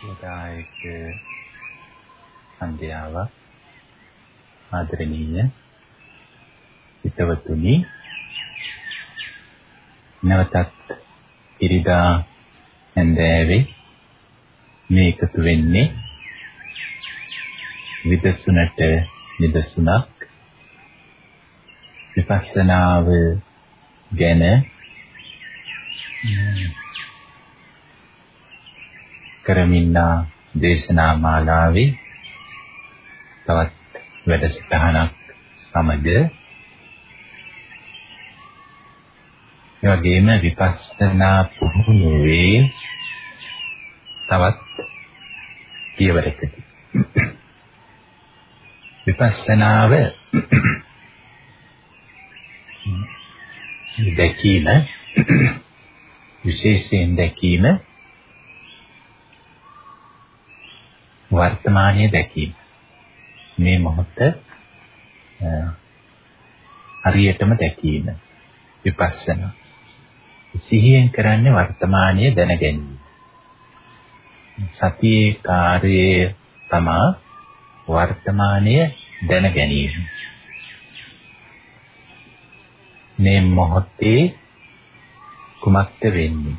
සුවදායක සන්ධ්‍යාවක් ආදරණීය හිතවතුනි. නැවතත් ඉරිදා හැන්දෑවේ මේ එකතු වෙන්නේ විදසුනට නිදසුනක් විපස්සනාව ගැන. කරමින්නා දේශනා මාලාවේ තවත් වැඩසටහනක් සමග ඒ වගේම විපස්සනා පුහුණුවේ තවත් පියවරකදී. විපස්සනාව දැකීම විශේෂයෙන් දැකීම වර්තමානයේ දැකීම. මේ මොහොත හරියටම දැකීම විපස්සනා. සිහියෙන් කරන්නේ වර්තමානයේ දැන ගැනීම. සතියේ කාර්යය තමා වර්තමානයේ දැන ගැනීම. මේ මොහොතේ කුමක්ද වෙන්නේ?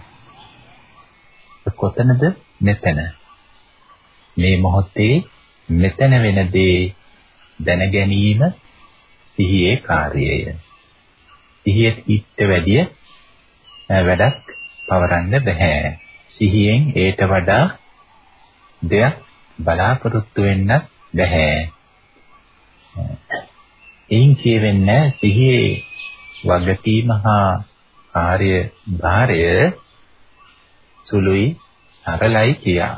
කොතනද මෙතන? මේ මොහොතේ මෙතන වෙන දේ දැන ගැනීම සිහියේ කාර්යය. සිහියේ ඉත්ත වැඩිය වැඩක් පවරන්න බෑ. සිහියෙන් ඒට වඩා දෙයක් බලාපොරොත්තු වෙන්නත් බෑ. එයින් කියවෙන්නේ සිහියේ වගකීම හා කාර්ය භාරය සුළුයි සරලයි කියා.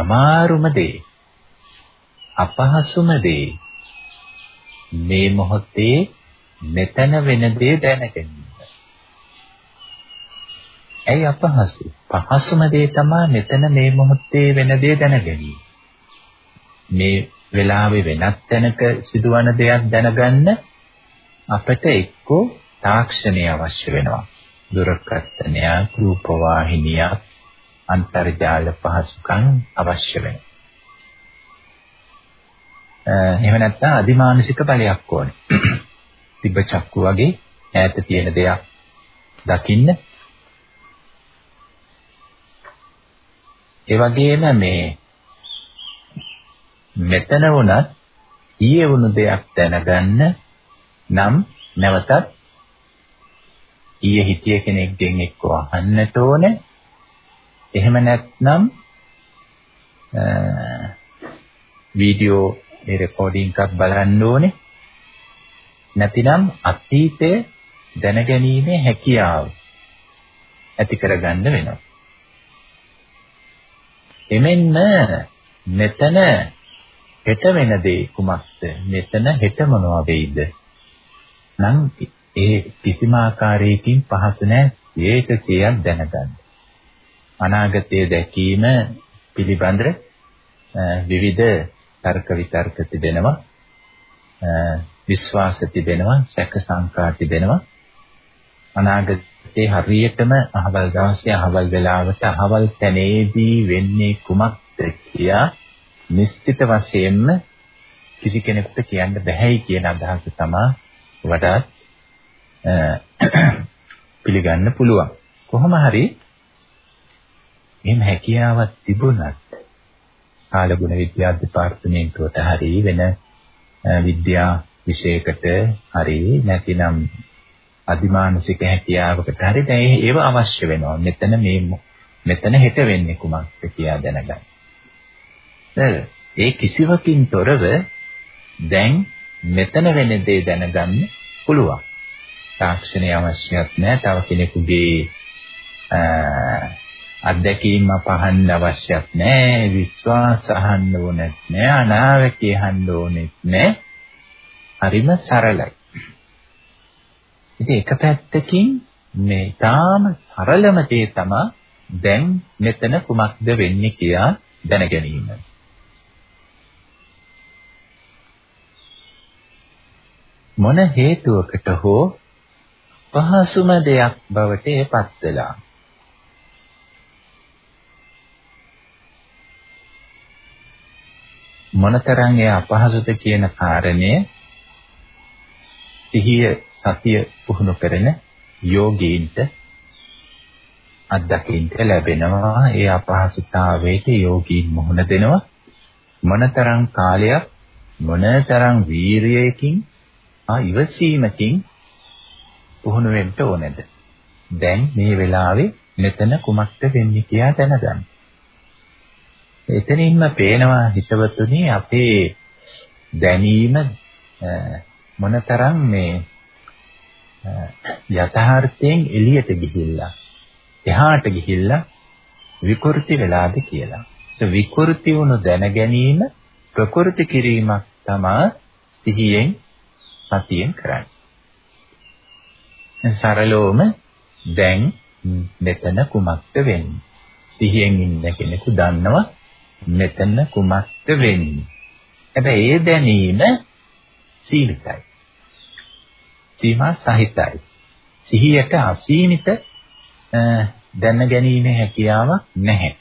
අමාරුම දේ අපහසුම දේ මේ මොහොතේ මෙතන වෙන දේ දැනගැනීම. ඇයි අපහසු? පහසුම දේ තමයි මෙතන මේ මොහොතේ වෙන දේ දැනගැනීම. මේ වෙලාවේ වෙනත් තැනක සිදුවන දෙයක් දැනගන්න අපට එක්කෝ තාක්ෂණය අවශ්‍ය වෙනවා. දුරකථනයක්, රූපවාහිනියක්, අන්තර්ජාල පහසුකම් අවශ්‍ය වෙනවා. එහෙම නැත්නම් අදිමානසික බලයක් ඕනේ. තිබ්බ චක්කු වගේ ඈත තියෙන දෙයක් දකින්න. ඒ වගේම මේ මෙතන වුණත් ඊයේ වුණු දෙයක් දැනගන්න නම් නැවතත් ඊයේ හිටිය කෙනෙක්ගෙන් එක්ක අහන්නට ඕනේ එහෙම නැත්නම් වීඩියෝ ඒ රෙකෝඩින් එකක් බලන්න ඕනේ. නැතිනම් අතීතය දැනගැනීමේ හැකියාව ඇති කරගන්න වෙනවා. එමෙන්න මෙතන හෙට වෙන දේ කුමක්ද? මෙතන හෙට මොනවා වෙයිද? නම් ඒ කිසිම ආකාරයකින් පහසු නැහැ ඒක සියක් දැනගන්න. අනාගතයේ දැකීම පිළිබඳ විවිධ තර්ක විතර්ක තිබෙනවා. විශ්වාස තිබෙනවා සැක සංකා තිබෙනවා. අනාගතේ හරියටම අහවල් දවසේ අහවල් වෙලාවට අහවල් තැනේදී වෙන්නේ කුමක්ද කියා නිශ්චිත වශයෙන්ම කිසි කෙනෙකුට කියන්න බැහැයි කියන අදහස තමයි වඩාත් පිළිගන්න පුළුවන්. කොහොම හරි එහෙම හැකියාවක් තිබුණත් කාලගුණ විද්‍යා දෙපාර්තමේන්තුවට හරි වෙන විද්‍යා විෂයකට හරි නැතිනම් අදිමානසික හැකියාවකට හරි දැන් ඒව අවශ්‍ය වෙනවා. මෙතන මේ මෙතන හෙට වෙන්නේ කුමක්ද කියලා දැනගන්න. ඒ කිසිවකින් තොරව දැන් මෙතන වෙන දේ දැනගන්න පුළුවන්. තාක්ෂණය අවශ්‍යත් නැහැ. තව කෙනෙකුගේ අත්දැකීම පහන්න අවශ්‍යත් නැහැ විශ්වාස අහන්න ඕනෙත් නැහැ අනාවකේ අහන්න ඕනෙත් නැහැ හරිම සරලයි. ඉතින් එක පැත්තකින් මේ තාම සරලම දේ තමයි දැන් මෙතන කුමක්ද වෙන්නේ කියලා දැන ගැනීම මොන හේතුවකට හෝ පහසුම දෙයක් බවට ඒපත් වෙලා මොනතරම් ඒ අපහසුද කියන කාරණය සිහිය සතිය පුහුණු කරන යෝගීන්ට අත්දකින්න ලැබෙනවා. ඒ අපහසුතාවයට යෝගීන් මුහුණ දෙනවා. මොනතරම් කාලයක් මොනතරම් වීරියකින් ආ ඉවසීමකින් පුහුණු වෙන්න ඕනේද? දැන් මේ වෙලාවේ මෙතන කුමක්ද වෙන්නේ කියලා දැනගන්න. එතනින්ම පේනවා හිතවතුනි අපේ දැනීම මොනතරම් මේ යථාර්ථයෙන් එළියට ගිහිල්ලා එහාට ගිහිල්ලා විකෘති වෙලාද කියලා. ඒ විකෘති වුණු දැන ගැනීම ප්‍රකෘති කිරීමක් තමයි සිහියෙන් සතියෙන් කරන්නේ. සරලවම දැන් මෙතන කුමක්ද වෙන්නේ? සිහියෙන් ඉන්න කෙනෙකු දන්නවා මෙතන කුමක්ද වෙන්නේ. හැබැයි ඒ දැනීම සීමිතයි. සීමා සහිතයි. සිහියට අසීමිත දැන ගැනීමේ හැකියාවක් නැහැ.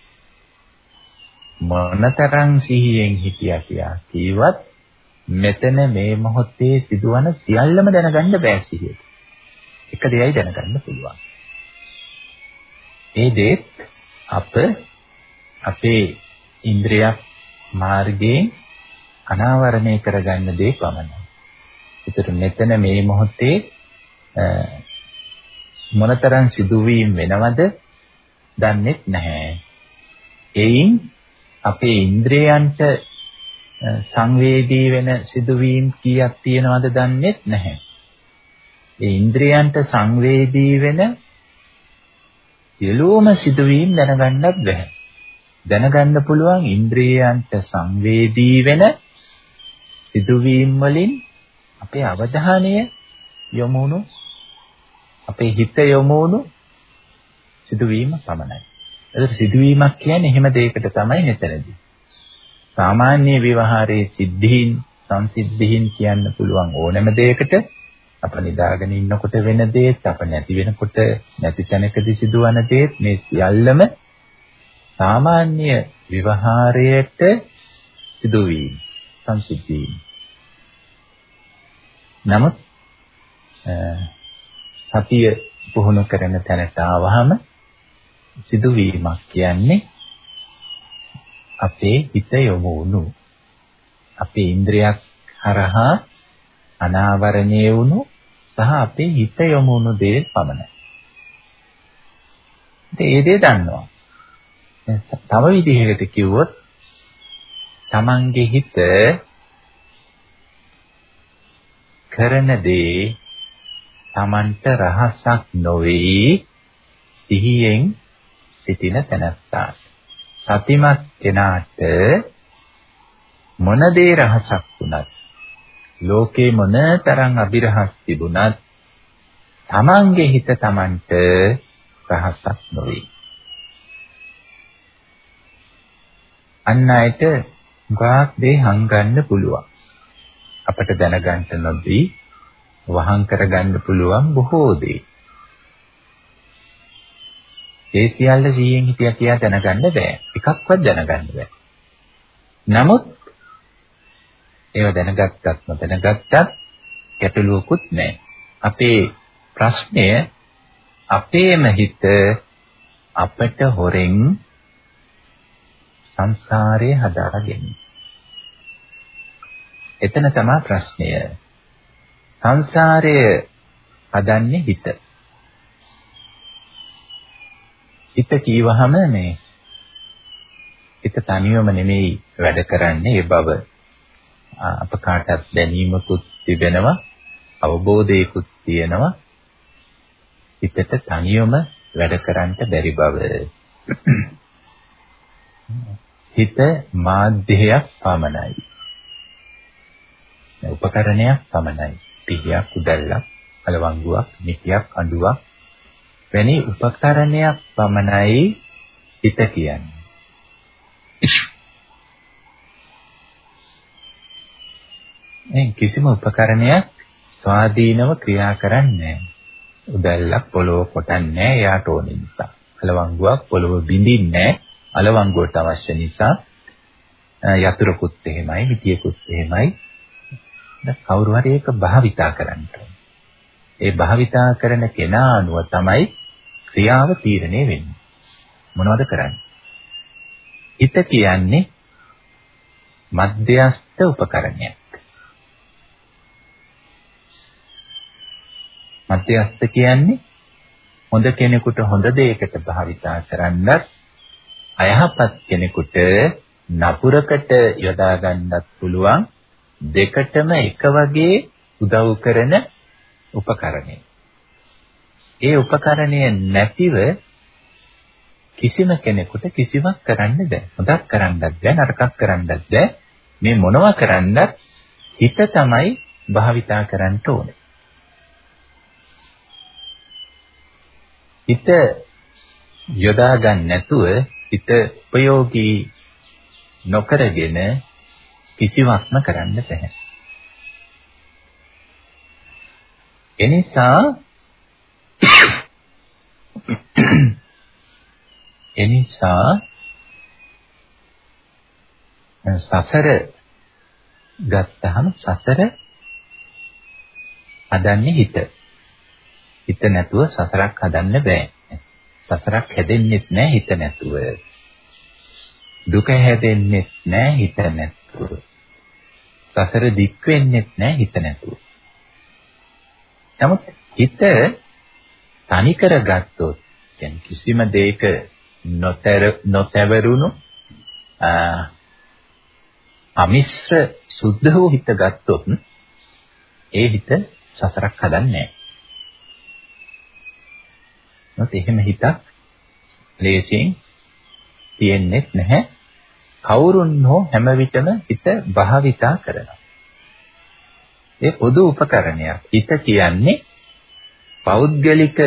මොනතරම් සිහියෙන් හිටියා කියා කීවත් මෙතන මේ මොහොතේ සිදුවන සියල්ලම දැනගන්න බෑ සිහියට. එක දෙයයි දැනගන්න පුළුවන්. ඒ දේත් අප අපේ ඉන්ද්‍රියක් මාර්ගයෙන් අනාවරණය කරගන්න දේ පමණයි. ඒතර මෙතන මේ මොහොතේ මොනතරම් සිදුවීම් වෙනවද දන්නේත් නැහැ. එයින් අපේ ඉන්ද්‍රයන්ට සංවේදී වෙන සිදුවීම් කීයක් තියෙනවද දන්නේත් නැහැ. ඒ ඉන්ද්‍රයන්ට සංවේදී වෙන සියලුම සිදුවීම් දැනගන්නත් බැහැ. දැනගන්න පුළුවන් ඉන්ද්‍රියයන්ට සංවේදී වෙන සිදුවීම් වලින් අපේ අවධානය යොමුණු අපේ හිත යොමුණු සිදුවීම පමණයි. ඒක සිදුවීමක් කියන්නේ එහෙම දෙයකට තමයි මෙතනදී. සාමාන්‍ය විවහාරයේ සිද්ධීන් සංසිද්ධීන් කියන්න පුළුවන් ඕනෑම දෙයකට අප නිදාගෙන ඉන්නකොට වෙන දේත් අප නැති වෙනකොට නැති තැනකදී සිදුවන දේත් මේ සියල්ලම සාමාන්‍ය විවහාරයට සිදුවීම් සංසිද්ධීන්. නමුත් සතිය පුහුණු කරන තැනට ආවහම සිදුවීමක් කියන්නේ අපේ හිත යොමු වුණු අපේ ඉන්ද්‍රියක් හරහා අනාවරණය වුණු සහ අපේ හිත යොමු වුණු දේ පමණයි. ඉතින් ඒ දේ දන්නවා. තව විදිහකට කිව්වොත් තමන්ගේ හිත කරන දේ තමන්ට රහසක් නොවේ සිහියෙන් සිටින තැනත්තා. සතිමත් කෙනාට මොන දේ රහසක් වුණත් ලෝකේ මොන තරම් අභිරහස් තිබුණත් තමන්ගේ හිත තමන්ට රහසක් නොවේ. අන් අයට ගාක් දේ හංගන්න පුළුවන්. අපට දැනගන්න නොදී වහං කරගන්න පුළුවන් බොහෝ දේ. ඒ සියල්ල 100න් හිතියා කියා දැනගන්න බෑ. එකක්වත් දැනගන්න බෑ. නමුත් ඒව දැනගත්තත් නොදැනගත්තත් ගැටලුවකුත් නැහැ. අපේ ප්‍රශ්නය අපේම හිත අපට හොරෙන් සංසාරේ හදාගෙන. එතන තමයි ප්‍රශ්නය. සංසාරය හදන්නේ හිත. හිත කීවහම මේ හිත තනියම නෙමෙයි වැඩ කරන්නේ ඒ බව අප කාටත් දැනීමකුත් තිබෙනවා අවබෝධයකුත් තියෙනවා හිතට තනියම වැඩ කරන්න බැරි බව හිත මාධ්‍යයක් පමණයි. උපකරණයක් පමණයි. පිහියක් උදැල්ලක් අලවංගුවක් නිතියක් අඬුවක්. වැනි උපකරණයක් පමණයි හිත කියන්නේ. මේ කිසිම උපකරණයක් ස්වාධීනව ක්‍රියා කරන්නේ නැහැ. උදැල්ලක් පොළොව කොටන්නේ නැහැ එයාට ඕන නිසා. අලවංගුවක් පොළොව බිඳින්නේ නැහැ. අලවංගුවට අවශ්‍ය නිසා. යතුරුකුත් එහෙමයි, හිතියකුත් එහෙමයි. කවුරු හරි ඒක භාවිතා කරන්න ඒ භාවිතා කරන කෙනා අනුව තමයි ක්‍රියාව තීරණය වෙන්නේ. මොනවද කරන්නේ? හිත කියන්නේ මධ්‍යස්ථ උපකරණයක්. මධ්‍යස්ථ කියන්නේ හොඳ කෙනෙකුට හොඳ දෙයකට භාවිතා කරන්නත් අයහපත් කෙනෙකුට නපුරකට යොදා ගන්නත් පුළුවන් දෙකටම එක වගේ උදව් කරන උපකරණය. ඒ උපකරණය නැතිව කිසිම කෙනෙකුට කිසිවක් කරන්න බෑ. හොදක් කරන්නත් බෑ නරකක් කරන්නත් බෑ. මේ මොනවා කරන්නත් හිත තමයි භාවිතා කරන්න ඕනේ. හිත යොදා ගන්න නැතුව හිත ප්‍රයෝගී නොකරගෙන කිසිවක්ම කරන්න බැහැ. එනිසා එනිසා සසර ගත්තහම සසර හදන්නේ හිත. හිත නැතුව සසරක් හදන්න බෑ. සසරක් හැදෙන්නෙත් නෑ හිත නැතුව. දුක හැදෙන්නෙත් නෑ හිත නැතුව. සසර දික් වෙන්නෙත් නෑ හිත නැතුව. නමුත් හිත තනි කරගත්තොත් කියන්නේ කිසිම දෙයක නොතර නොතවරුණු අමිශ්‍ර සුද්ධ වූ හිත ගත්තොත් ඒ හිත සසරක් හදන්නේ නැහැ. නැත් එහෙම හිතක් ලේසියෙන් තියෙන්නේ නැහැ. කවුරුන් හෝ හැම විටම හිත භාවිතා කරනවා. ඒ පොදු උපකරණයක්. හිත කියන්නේ පෞද්ගලික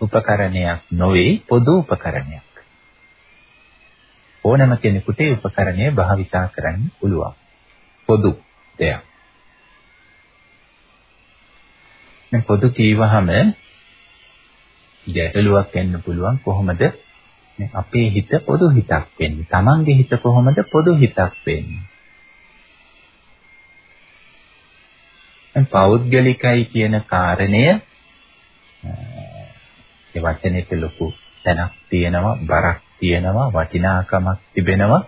උපකරණයක් නොවේ පොදු උපකරණයක්. ඕනෑම කෙනෙකුට ඒ උපකරණය භාවිතා කරන්න පුළුවන්. පොදු දෙයක්. මේ පොදු කීවහම ගැටලුවක් එන්න පුළුවන් කොහොමද මේ අපේ හිත පොදු හිතක් වෙන්නේ? Tamange හිත කොහොමද පොදු හිතක් වෙන්නේ? පෞද්ගලිකයි කියන කාරණය ඒ වචනේට ලොකු තැනක් තියෙනවා බරක් තියෙනවා වටිනාකමක් තිබෙනවා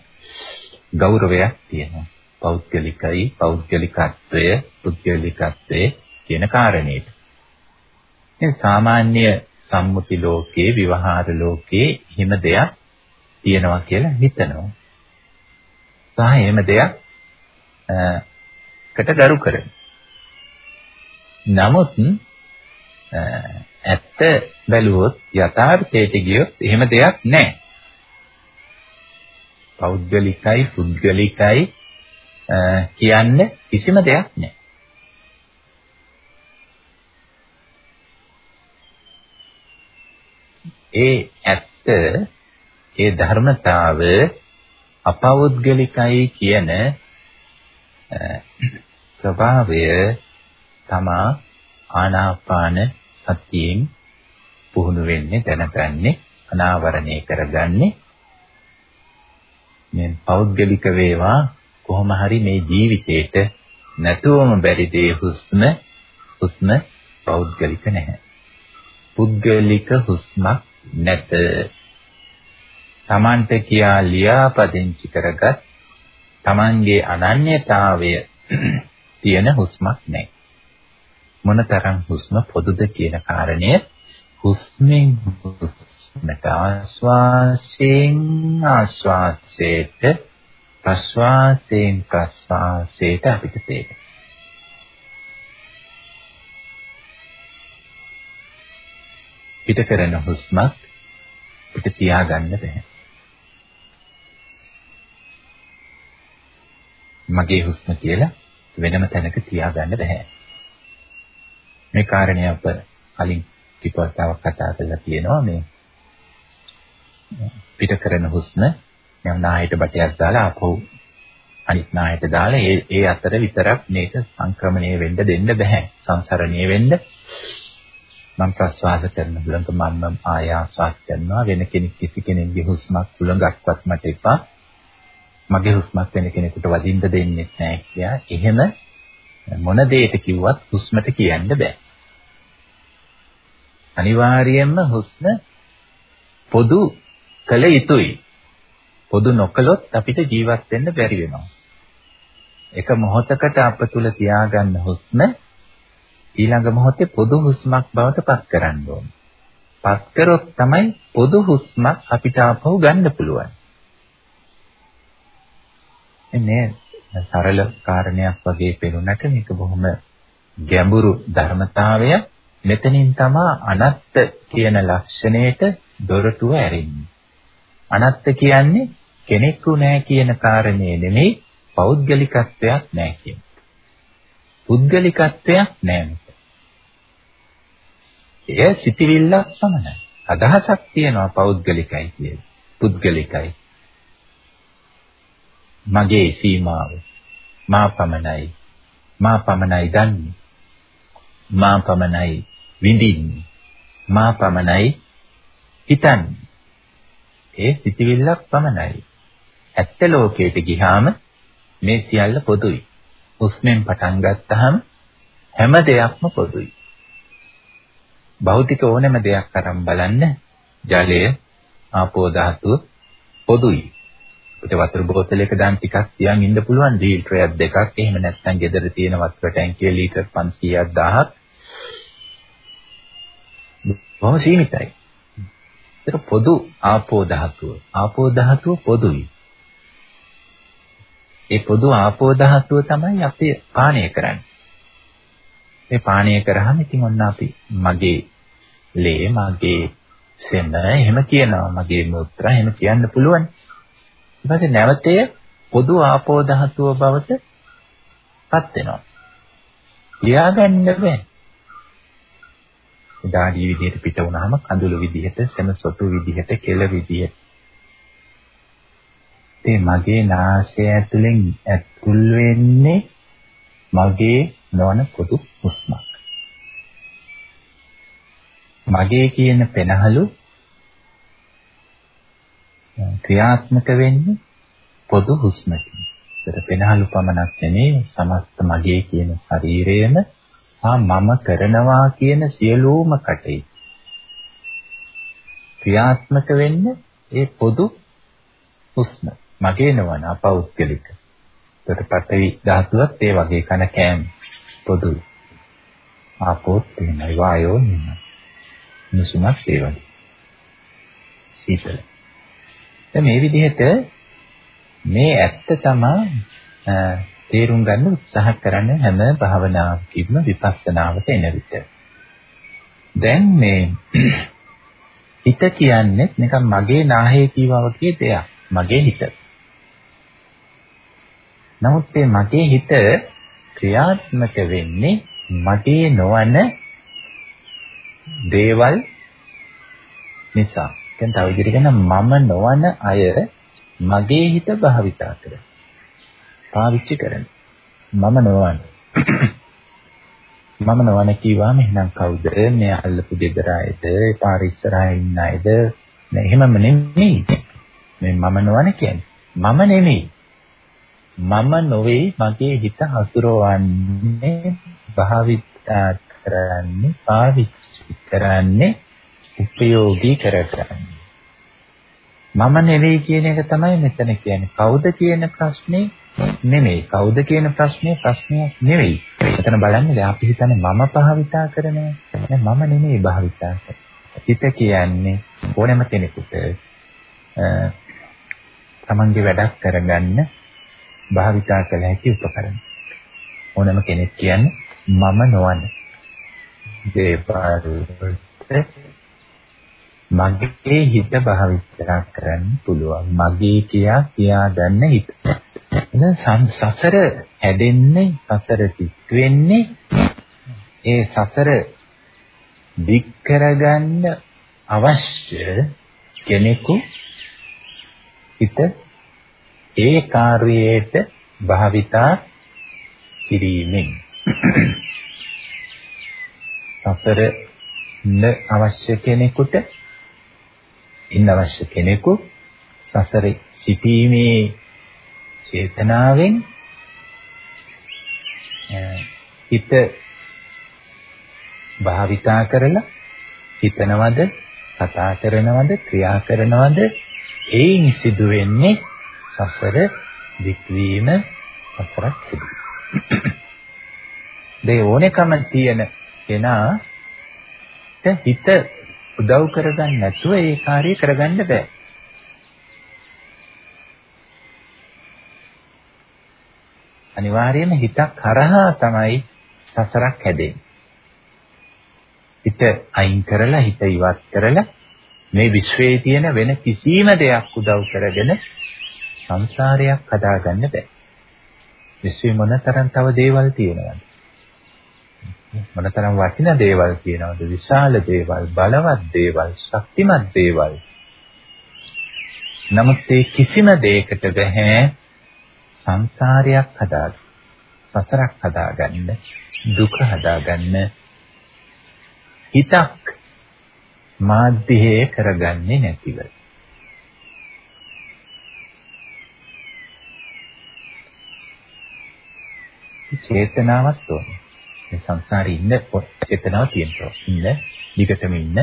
ගෞරවයක් තියෙනවා පෞද්ගලිකයි පෞද්ගලිකත්වය පුද්ගලිකත්වය කියන කාරණේට දැන් සාමාන්‍ය සම්මුති ලෝකයේ විවහාර ලෝකයේ හිම දෙයක් තියෙනවා කියලා හිතනවා සහ එහෙම දෙයක් කට ගරු කරනවා නමුත් ඇත්ත බැලුවොත් යථාර්ථයට ගියොත් එහෙම දෙයක් නැහැ. පෞද්ගලිකයි පුද්ගලිකයි කියන්න කිසිම දෙයක් නැහැ. ඒ ඇත්ත ඒ ධර්මතාව අපෞද්ගලිකයි කියන ස්වභාවය තමා ආනාපාන සතියෙන් පුහුණු වෙන්නේ දැනගන්නේ අනාවරණය කරගන්නේ. මේ පෞද්ගලික වේවා කොහොම හරි මේ ජීවිතේට නැතුවම බැරි දේ හුස්ම හුස්ම පෞද්ගලික නැහැ. පුද්ගලික හුස්මක් නැත තමන්ට කියා ලියාපදිංචි කරගත් තමන්ගේ අනන්‍යතාවය තියෙන හුස්මක් නැහැ මොනතරම් හුස්ම පොදුද කියන කාරණය හුස්මෙන් හුස්මට ආශ්වාසයෙන් ආශ්වාසයට ප්‍රශ්වාසයෙන් ප්‍රශ්වාසයට අපිට තේරෙනවා. පිට කරන හුස්මත් පිට තියාගන්න බෑ. මගේ හුස්ම කියලා වෙනම තැනක තියාගන්න බෑ. මේ කාරණය අප කලින් ටිකවතාවක් කතා කරලා තියෙනවා මේ පිට කරන හුස්ම යම් නායට බටයක් දාලා ආපහු අනිත් නායට දාලා ඒ ඒ අතර විතරක් මේක සංක්‍රමණය වෙන්න දෙන්න බෑ සංසරණය වෙන්න මම ප්‍රස්වාස කරන හුලඟ මම ආයාසවත් කරනවා වෙන කෙනෙක් කිසි කෙනෙක්ගේ හුස්මක් හුලඟක්වත් මට එපා මගේ හුස්මක් වෙන කෙනෙකුට වදින්න දෙන්නේ නැහැ කියා. එහෙම මොන දෙයක කිව්වත් හුස්මට කියන්න බෑ. අනිවාර්යයෙන්ම හුස්ම පොදු කළ යුතුයි. පොදු නොකළොත් අපිට ජීවත් වෙන්න බැරි වෙනවා. එක මොහොතකට අප තුල තියාගන්න හුස්ම ඊළඟ මොහොතේ පොදු හුස්මක් බවට පත් කරන්න ඕනේ. පත් කරොත් තමයි පොදු හුස්මක් අපිට ආපහු ගන්න පුළුවන්. මේ සරල කාරණයක් වගේ පෙනුනට මේක බොහොම ගැඹුරු ධර්මතාවය මෙතනින් තමා අනත්ත කියන ලක්ෂණයට දොරටුව ඇරෙන්නේ. අනත්ත කියන්නේ කෙනෙකු නෑ කියන කාරණේ නෙමෙයි පෞද්ගලිකත්වයක් නෑ කියන. පුද්ගලිකත්වයක් නෑ. එය සිටිවිල්ලක් පමණයි. අදහසක් තියෙනවා පෞද්ගලිකයි කියන. පුද්ගලිකයි. මගේ සීමාව මා පමණයි. මා පමණයි දන්නේ. මා පමණයි විඳින්නේ. මා පමණයි හිතන්නේ. ඒ සිටිවිල්ලක් පමණයි. ඇත්ත ලෝකයට ගිහාම මේ සියල්ල පොදුයි. හුස්මෙන් පටන් ගත්තාම හැම දෙයක්ම පොදුයි. භෞතික ඕනෑම දෙයක් අරන් බලන්න ජලය, ආපෝ ධාතුව පොදුයි. අපිට වතුර බෝතලයක දාන් ටිකක් තියන් ඉන්න පුළුවන් ලීටරයක් දෙකක් එහෙම නැත්නම් ගෙදර තියෙන වතුර ටැංකිය ලීටර් 500ක් 1000ක් බොහොම සීමිතයි. ඒක පොදු ආපෝ ධාතුව. ආපෝ ධාතුව පොදුයි. ඒ පොදු ආපෝ ධාතුව තමයි අපි පානය කරන්නේ. මේ පානය කරාම ඉතින් ඔන්න අපි මගේ ලේ මගේ සෙම එහෙම කියනවා මගේ මුත්‍රා එහෙම කියන්න පුළුවන්. ඊට පස්සේ නැවතේ පොදු ආපෝ ධාතුව බවට පත් වෙනවා. ලියාගන්න බෑ. දාඩිය විදිහට පිට වුණාම කඳුළු විදිහට, සෙම සොටු විදිහට, කෙල විදිහට. ඒ මගේ නාසය ඇතුලෙන් ඇතුල් වෙන්නේ මගේ නොවන පොදු හුස්මක්. මගේ කියන පෙනහළු ක්‍රියාත්මක වෙන්නේ පොදු හුස්මකින්. ඒතර පෙනහළු පමණක් නෙමෙයි සමස්ත මගේ කියන ශරීරයම සහ මම කරනවා කියන සියලුම කටයුතු ක්‍රියාත්මක වෙන්නේ ඒ පොදු හුස්ම. මගේ නොවන අපෞද්ගලික. ඒකට පඨවි ධාතුවත් ඒ වගේ කන කෑම පොදුයි. ආපෝත් එහෙමයි වායෝ නෙමෙයි. මුසුමත් ඒ වගේ. සීතල. දැන් මේ විදිහට මේ ඇත්ත තමයි තේරුම් ගන්න උත්සාහ කරන හැම භාවනාවකින්ම විපස්සනාවට එන විට. දැන් මේ හිත කියන්නේ නිකන් මගේ නාහේ කීවා වගේ දෙයක්. මගේ හිත. නමුත් මේ මගේ හිත ක්‍රියාත්මක වෙන්නේ මගේ නොවන දේවල් නිසා. දැන් තව විදිහට මම නොවන අය මගේ හිත භාවිතා කරනවා. පාවිච්චි කරන. මම නොවන. මම නොවන කිව්වම එහෙනම් කවුද? මේ අල්ලපු ගෙදර අයද, පාර ඉස්සරහා ඉන්න අයද? නෑ එහෙමම නෙමෙයි. මේ මම නොවන කියන්නේ. මම නෙමෙයි. මම නොවේ මගේ හිත හසුරවන්නේ භාවිතා කරන්නේ පාවිච්චි කරන්නේ උපයෝගී කරගන්නේ මම නෙවෙයි කියන එක තමයි මෙතන කියන්නේ කවුද කියන ප්‍රශ්නේ නෙමෙයි. කවුද කියන ප්‍රශ්නේ ප්‍රශ්නයක් නෙවෙයි. එතන බලන්නේ දැන් අපි හිතන්නේ මම භාවිතා කරනවා. නෑ මම නෙමෙයි භාවිතා කරන්නේ. හිත කියන්නේ ඕනෑම කෙනෙකුට තමන්ගේ වැඩක් කරගන්න භාවිතා කළ හැකි උපකරණ. ඕනෑම කෙනෙක් කියන්නේ මම නොවන දේවල් මගේ හිත භාවිතා කරන්න පුළුවන්. මගේ කියා කියා ගන්න හිත. එන සසර හැදෙන්නේ සසර තික් වෙන්නේ ඒ සසර දික් කරගන්න අවශ්‍ය කෙනෙකු හිත ඒ කාර්යයට භාවිතා කිරීමෙන්. සසර න අවශ්‍ය කෙනෙකුට ඉන්න අවශ්‍ය කෙනෙකු සසරේ සිටීමේ චේතනාවෙන් හිත භාවිතා කරලා හිතනවද කතා කරනවද ක්‍රියා කරනවද ඒයින් සිදු වෙන්නේ සසර වික්වීම සසරක් සිදු. මේ ඕනකම තියෙන කෙනා හිත උදව් කරගන්න නැතුව ඒ කාර්යය කරගන්න බෑ. අනිවාර්යයෙන්ම හිතක් කරහා තමයි සසරක් හැදෙන්නේ. හිත අයින් කරලා හිත ඉවත් කරලා මේ විශ්වයේ තියෙන වෙන කිසිම දෙයක් උදව් කරගෙන සංසාරයක් හදාගන්න බෑ. විශ්වයේ මොනතරම් තව දේවල් තියෙනවද? මොනතරම් වටිනා දේවල් තියෙනවද? විශාල දේවල්, බලවත් දේවල්, ශක්තිමත් දේවල්. නමුත් ඒ කිසිම දෙයකට බෑ සංසාරයක් හදාගන්න. සසරක් හදාගන්න, දුක හදාගන්න හිතක් මාධ්‍යයේ කරගන්නේ නැතිව. චේතනාවක් ඕනේ. මේ සංසාරේ ඉන්න චේතනාව තියෙනවා. ඉන්න විකටම ඉන්න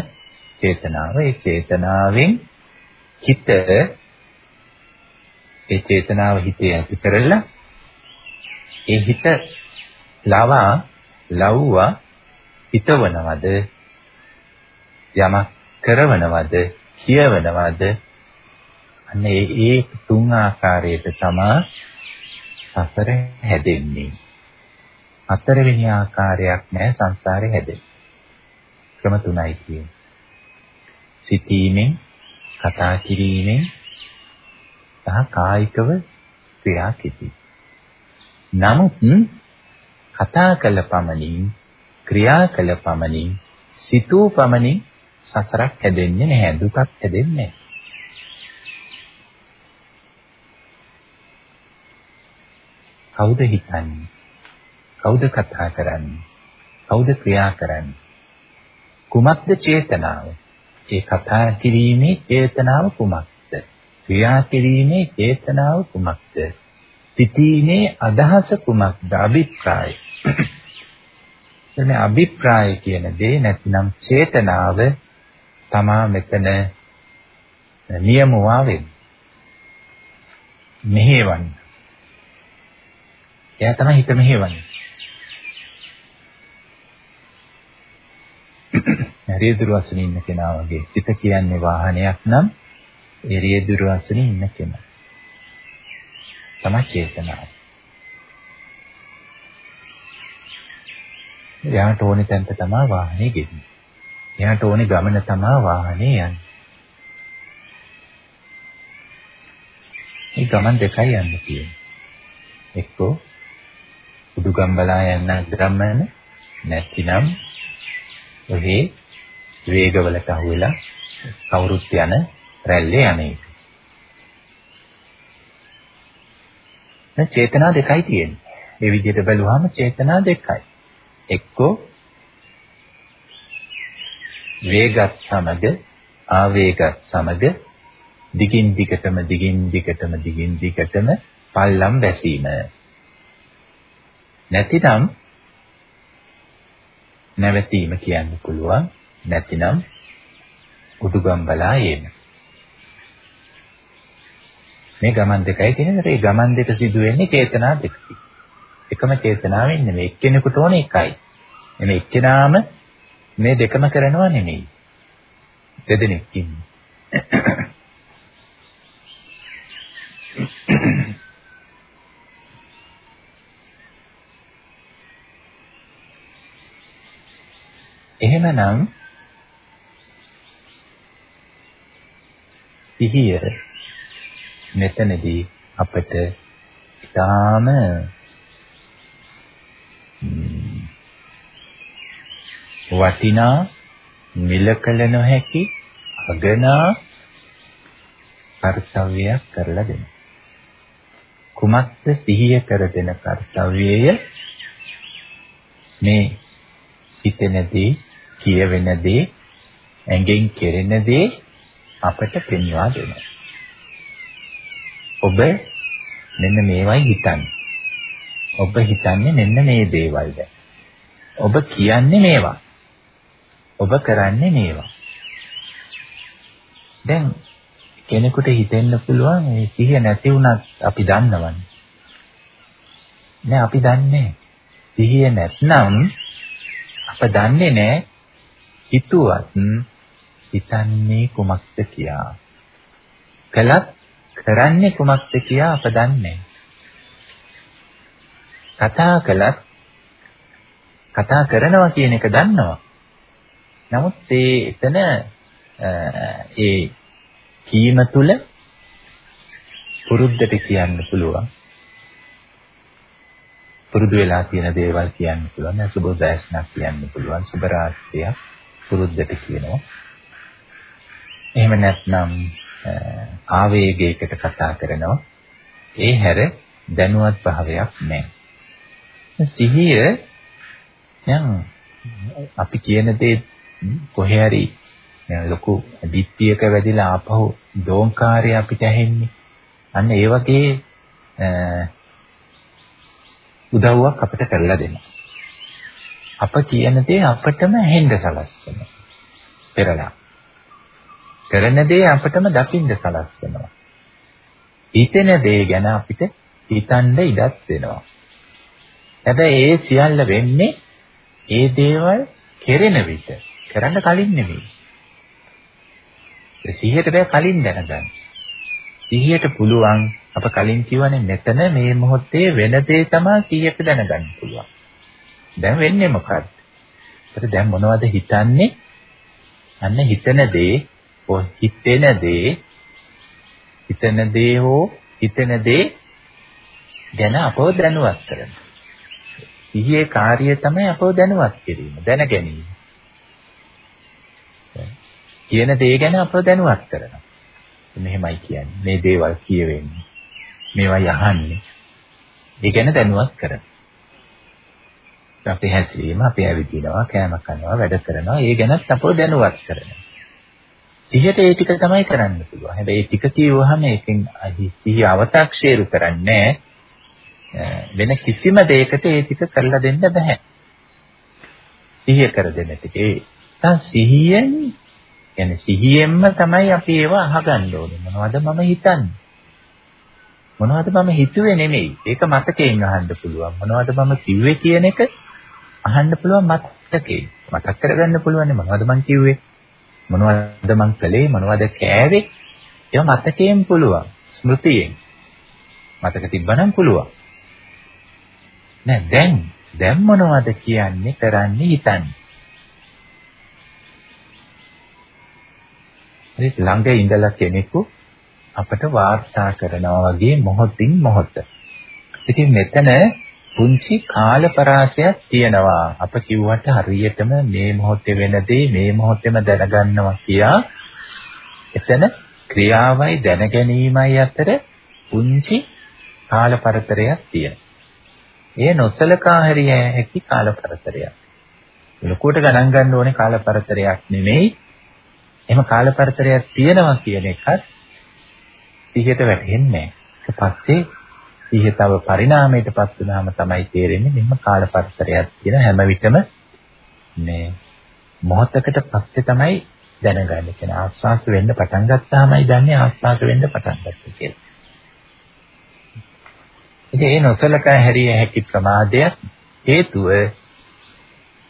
චේතනාව. ඒ චේතනාවෙන් හිත ඒ චේතනාව හිතේ ඇති කරලා ඒ හිත ලවා ලව්වා හිතවනවද යමක් කරවනවද කියවනවද අන්න ඒ තුන් ආකාරයට තමයි සසර හැදෙන්නේ හතරවෙනි ආකාරයක් නෑ සංසාරේ හැදෙන්නේ. ක්‍රම තුනයි කියන්නේ. සිතීමෙන්, කතා කිරීමෙන් සහ කායිකව ක්‍රියා කිරීම. නමුත් කතා කළ පමණින්, ක්‍රියා කළ පමණින්, සිතූ පමණින් සසරක් හැදෙන්නේ නැහැ, දුකක් හැදෙන්නේ නැහැ. කවුද හිතන්නේ? කවුද කතා කරන්නේ? කවුද ක්‍රියා කරන්නේ? කුමක්ද චේතනාව? ඒ කතා කිරීමේ චේතනාව කුමක්ද? ක්‍රියා කිරීමේ චේතනාව කුමක්ද? සිතීමේ අදහස කුමක්ද? අභිප්‍රාය. එන්නේ අභිප්‍රාය කියන දේ නැතිනම් චේතනාව තමා මෙතන නියමුවා වෙන්නේ. මෙහෙවන්න. එයා තමයි හිත මෙහෙවන්නේ. රියදුරු අසනේ ඉන්න කෙනා වගේ. සිත කියන්නේ වාහනයක් නම් ඒ රියදුරු අසනේ ඉන්න කෙනා. තමයි චේතනාව. එයාට ඕනේ තැනට තමයි වාහනේ ගෙන්නේ. එයාට ඕනේ ගමන තමයි වාහනේ යන්නේ. මේ ගමන් දෙකයි යන්න තියෙන්නේ. එක්කෝ උඩුගම්බලා යන ගමන නැතිනම් ඔහේ වේගවලට අහුවෙලා කවුරුත් යන රැල්ලේ යන්නේ. දැන් චේතනා දෙකයි තියෙන්නේ. මේ විදිහට බැලුවාම චේතනා දෙකයි. එක්කෝ වේගත් සමග ආවේගත් සමග දිගින් දිගටම දිගින් දිගටම දිගින් දිගටම පල්ලම් වැසීම. නැතිනම් නැවතීම කියන්න පුළුවන්. නැතිනම් උඩුගම්බලා එන. මේ ගමන් දෙකයි තියෙනවා. ඒ ගමන් දෙක සිදු වෙන්නේ චේතනා දෙකකින්. එකම චේතනාවෙන් නෙමෙයි. එක්කෙනෙකුට ඕනේ එකයි. එමේ එක්කෙනාම මේ දෙකම කරනවා නෙමෙයි. දෙදෙනෙක් ඉන්නේ. එහෙමනම් සිහිය මෙතනදී අපට ඊටාම වටිනා මිලකල නොහැකි අගනා කර්තව්‍යයක් කරලා දෙනවා. කුමක්ද සිහිය කර දෙන කර්තව්‍යය මේ හිතෙනදී කියවෙනදී ඇඟෙන් කෙරෙනදී අපට පෙන්වා දෙනවා. ඔබ මෙන්න මේවයි හිතන්නේ. ඔබ හිතන්නේ මෙන්න මේ දේවල්ද. ඔබ කියන්නේ මේවා. ඔබ කරන්නේ මේවා. දැන් කෙනෙකුට හිතෙන්න පුළුවන් මේ සිහිය නැති වුණත් අපි දන්නවනේ. නෑ අපි දන්නේ. සිහිය නැත්නම් අප දන්නේ නෑ හිතුවත් හිතන්නේ කුමක්ද කියා. කළත් කරන්නේ කුමක්ද කියා අප දන්නේ. කතා කළත් කතා කරනවා කියන එක දන්නවා. නමුත් ඒ එතන ඒ කීම තුල පුරුද්දට කියන්න පුළුවන්. පුරුදු වෙලා තියෙන දේවල් කියන්න පුළුවන්. සුබ දැස්නක් කියන්න පුළුවන්. සුබ රාත්‍රියක් පුරුද්දට කියනවා. එහෙම නැත්නම් ආවේගයකට කතා කරනවා. ඒ හැර දැනුවත් භාවයක් නැහැ. සිහිය දැන් අපි කියන දේ කොහේ හරි ලොකු දිට්ඨියක වැදිලා ආපහු දෝංකාරය අපිට ඇහෙන්නේ. අන්න ඒ වගේ උදව්වක් අපිට කරලා දෙනවා. අප කියන දේ අපටම ඇහෙන්න සලස්වනවා. පෙරලා. කරන දේ අපටම දකින්න සලස්වනවා. හිතෙන දේ ගැන අපිට හිතන්න ඉඩක් වෙනවා. හැබැයි ඒ සියල්ල වෙන්නේ ඒ දේවල් කෙරෙන විට කරන්න කලින් නෙමෙයි. සිහියට බෑ කලින් දැනගන්න. සිහියට පුළුවන් අප කලින් කියවනේ මෙතන මේ මොහොතේ වෙන දේ තමයි සිහියට දැනගන්න පුළුවන්. දැන් වෙන්නේ මොකද්ද? ඒත් දැන් මොනවද හිතන්නේ? අන්න හිතන දේ, ඔය හිතෙන දේ, හිතන දේ හෝ හිතන දේ ගැන අපව දැනුවත් කරනවා. සිහියේ කාර්යය තමයි අපව දැනුවත් කිරීම, දැන ගැනීම. කියන දේ ගැන අපව දැනුවත් කරනවා. මෙහෙමයි කියන්නේ. මේ දේවල් කියවෙන්නේ. මේවා යහන්නේ. ඒ ගැන දැනුවත් කරනවා. අපි හැසිරීම, අපි ඇවිදිනවා, කෑම කනවා, වැඩ කරනවා. ඒ ගැනත් අපව දැනුවත් කරනවා. සිහියට ඒ ටික තමයි කරන්න පුළුවන්. හැබැයි ඒ ටික කියවහම ඒකෙන් සිහිය අව탁ෂේරු කරන්නේ වෙන කිසිම දෙයකට ඒ ටික කරලා දෙන්න බෑ. සිහිය කර දෙන්න ටික. ඒ සිහියෙන් කියන්නේ සිහියෙන්ම තමයි අපි ඒවා අහගන්න ඕනේ. මොනවද මම හිතන්නේ? මොනවද මම හිතුවේ නෙමෙයි. ඒක මතකයෙන් අහන්න පුළුවන්. මොනවද මම කිව්වේ කියන එක අහන්න පුළුවන් මතකයෙන්. මතක් කරගන්න පුළුවන් මොනවද මං කිව්වේ? මොනවද මං කළේ? මොනවද කෑවේ? ඒවා මතකයෙන් පුළුවන්. ස්මෘතියෙන්. මතක තිබ්බනම් පුළුවන්. නෑ දැන් දැන් මොනවද කියන්නේ කරන්නේ හිතන්නේ හරි ළඟ ඉඳලා කෙනෙකු අපට වාර්තා කරනවා වගේ මොහොතින් මොහොත. ඉතින් මෙතන පුංචි කාල පරාසයක් තියෙනවා. අප කිව්වට හරියටම මේ මොහොතේ වෙන දේ මේ මොහොතේම දැනගන්නවා කියා එතන ක්‍රියාවයි දැනගැනීමයි අතර පුංචි කාල පරතරයක් තියෙනවා. ඒ නොසලකා හැරිය හැකි කාල පරතරයක්. ලොකුවට ගණන් ගන්න ඕනේ කාල පරතරයක් නෙමෙයි එහෙම කාලපරතරයක් තියෙනවා කියන එකත් සිහියට වැටෙන්නේ නැහැ. ඊට පස්සේ සිහිය තව පරිණාමයටපත් වුණාම තමයි තේරෙන්නේ මෙන්න කාලපරතරයක් කියන හැම විටම මේ මොහොතකට පස්සේ තමයි දැනගන්නේ. කියන ආස්වාස වෙන්න පටන් ගත්තාමයි දන්නේ ආස්වාස වෙන්න පටන් ගත්තා කියලා. ඉතින් ඒ නොසලකා හැරිය හැකි ප්‍රමාදයක් හේතුව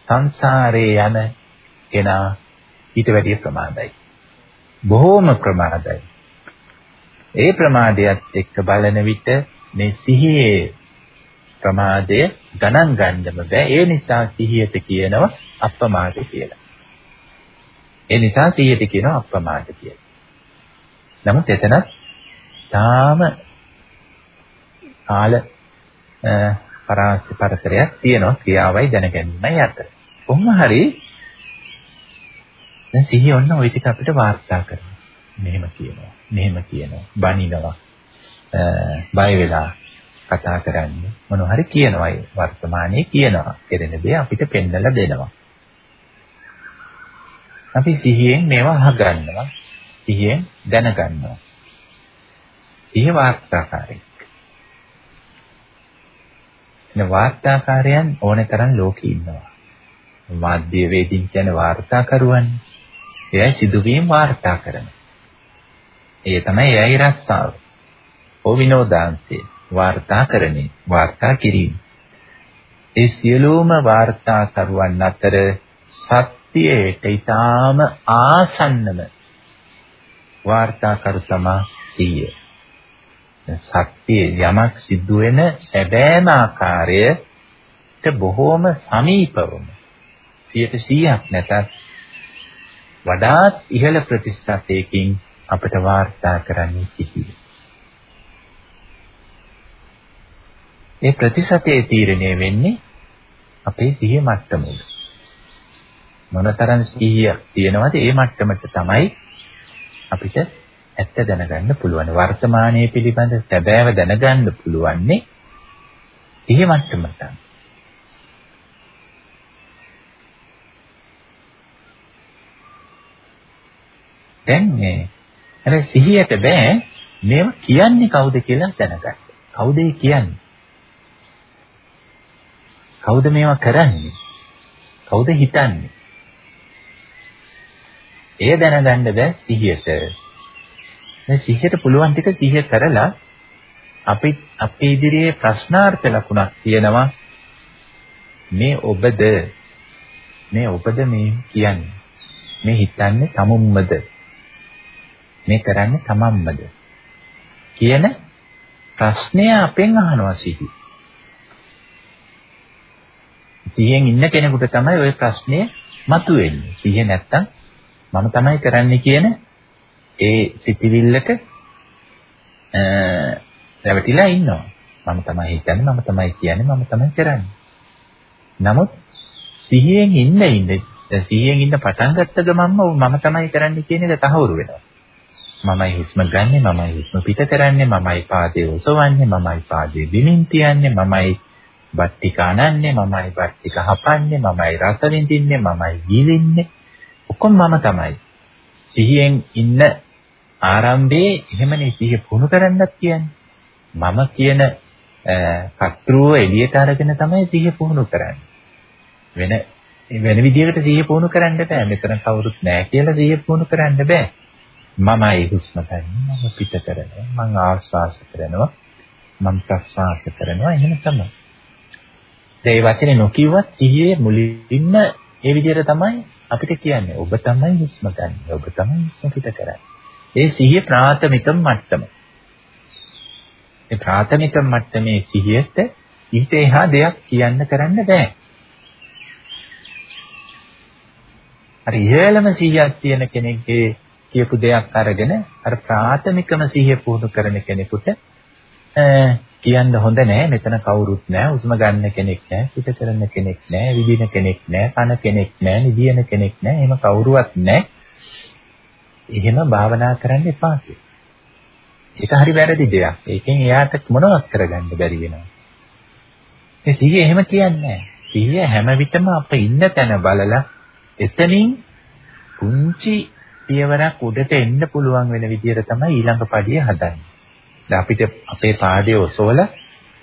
සංසාරේ යන කෙනා ඊට වැඩිය ප්‍රමාදයි. බොහෝම ප්‍රමාදයි. ඒ ප්‍රමාදයට එක්ක බලන විට මේ සිහියේ ප්‍රමාදය ගණන් ගන්නම බෑ. ඒ නිසා සිහියට කියනවා අප්‍රමාද කියලා. ඒ නිසා සිහියට කියනවා අප්‍රමාද කියලා. නමුත් එතනත් තාම කාල පරාස පරතරයක් තියෙනවා ක්‍රියාවයි දැනගැනීමයි අතර. කොහොම හරි දැන් සිහිය ඔන්න ওই ටික අපිට වාර්තා කරනවා. මෙහෙම කියනවා. මෙහෙම කියනවා. බනිනවා. බය වෙලා කතා කරන්නේ මොන හරි කියනවා ඒ වර්තමානයේ කියනවා. කෙරෙන දේ අපිට පෙන්වලා දෙනවා. අපි සිහියෙන් මේවා අහගන්නවා. සිහියෙන් දැනගන්නවා. සිහිය වාර්තාකාරී. ඉතින් වාර්තාකාරයන් ඕනේ තරම් ලෝකේ ඉන්නවා. මාධ්‍ය වේදින් කියන වාර්තාකරුවන්. එයයි සිදුවීම් වාර්තා කරන. ඒ තමයි එයයි රස්සාව. ඕ විනෝදාංශය වාර්තාකරණේ වාර්තා කිරීම. ඒ සියලුම වාර්තාකරුවන් අතර සත්‍යයට ඊටාම ආසන්නම වාර්තාකරු තමා සීය. සත්‍ය යමක් සිදු වෙන සැබෑම ආකාරයට බොහෝම සමීපවම 100ක් නැතත් වඩාත් ඉහළ ප්‍රතිශතයකින් අපිට වාර්තා කරන්නේ සිහිය. ඒ ප්‍රතිශතයේ තීරණය වෙන්නේ අපේ සිහිය මට්ටම උඩ. මොනතරම් සිහියක් තියෙනවද ඒ මට්ටමට තමයි අපිට ඇත්ත දැනගන්න පුළුවන්. වර්තමානයේ පිළිබඳ සැබෑව දැනගන්න පුළුවන්නේ සිහිය මට්ටමට. දැන් මේ අර සිහියට බෑ මේව කියන්නේ කවුද කියලා දැනගන්න. කවුද කියන්නේ? කවුද මේවා කරන්නේ? කවුද හිතන්නේ? එය දැනගන්න බෑ සිහියට. මේ සිහියට පුළුවන් ටික සිහිය කරලා අපි අපේ ඉදිරියේ ප්‍රශ්නාර්ථ ලකුණක් තියෙනවා. මේ ඔබද මේ ඔබද මේ කියන්නේ මේ හිතන්නේ තමුම්මද මේ කරන්නේ තමන්මද කියන ප්‍රශ්නය අපෙන් අහනවා සිහි. සිහියෙන් ඉන්න කෙනෙකුට තමයි ওই ප්‍රශ්නය මතුවෙන්නේ. සිහිය නැත්තම් මම තමයි කරන්නේ කියන ඒ සිතිවිල්ලක රැවටිලා ඉන්නවා. මම තමයි හිතන්නේ, මම තමයි කියන්නේ, මම තමයි කරන්නේ. නමුත් සිහියෙන් ඉන්න ඉන්න සිහියෙන් ඉන්න පටන් ගත්ත ගමන්ම මම තමයි කරන්නේ කියන එක තහවුරු වෙනවා. මමයි හුස්ම ගන්නෙ මමයි හුස්ම පිට කරන්නේ මමයි පාදයේ ඔසවන්නේ මමයි පාදයේ බිමින් තියන්නේ මමයි බත් ටික අනන්නේ මමයි බත් ටික හපන්නේ මමයි රස විඳින්නේ මමයි ගිලින්නේ. ඔක්කොම මම තමයි. සිහියෙන් ඉන්න ආරම්භයේ එහෙමනේ සිහිය පුහුණු කරන්නත් කියන්නේ. මම කියන කර්තෘව එළියට අරගෙන තමයි සිහිය පුහුණු කරන්නේ. වෙන වෙන විදිහකට සිහිය පුහුණු කරන්න බෑ. මෙතන කවුරුත් නැහැ කියලා සිහිය පුහුණු කරන්න බෑ. මමයි හුස්ම ගන්න මම පිට කරනවා මම ආශ්වාස කරනවා මම ප්‍රශ්වාස කරනවා. එහෙම තමයි. ඒ වචනේ නොකියුවත් සිහියේ මුලින්ම ඒ විදිහට තමයි අපිට කියන්නේ. ඔබ තමයි හුස්ම ගන්න. ඔබ තමයි හුස්ම පිට කරන්නේ. ඒ සිහිය ප්‍රාථමික මට්ටම. ඒ ප්‍රාථමික මට්ටමේ සිහියට ඊට එහා දෙයක් කියන්න කරන්න බෑ. හරි ඉහළම සිහියක් තියෙන කෙනෙක්ගේ කියපු දෙයක් අරගෙන අර ප්‍රාථමිකම සිහිය පුහුණු කරන කෙනෙකුට කියන්න හොඳ නෑ. මෙතන කවුරුත් නෑ. උස්ම ගන්න කෙනෙක් නෑ. පිට කරන කෙනෙක් නෑ. විදින කෙනෙක් නෑ. කන කෙනෙක් නෑ. නිදින කෙනෙක් නෑ. එහෙම කවුරුවත් නෑ. එහෙම භාවනා කරන්න එපා ඒක හරි වැරදි දෙයක්. ඒකෙන් එයාට මොනවත් කරගන්න බැරි වෙනවා. මේ සිහිය එහෙම කියන්නේ සිහිය හැම විටම අප ඉන්න තැන බලලා එතනින් පුංචි පියවරක් උඩට එන්න පුළුවන් වෙන විදිහට තමයි ඊළඟ පඩිය හදන්නේ. දැන් අපිට අපේ පාඩේ ඔසවලා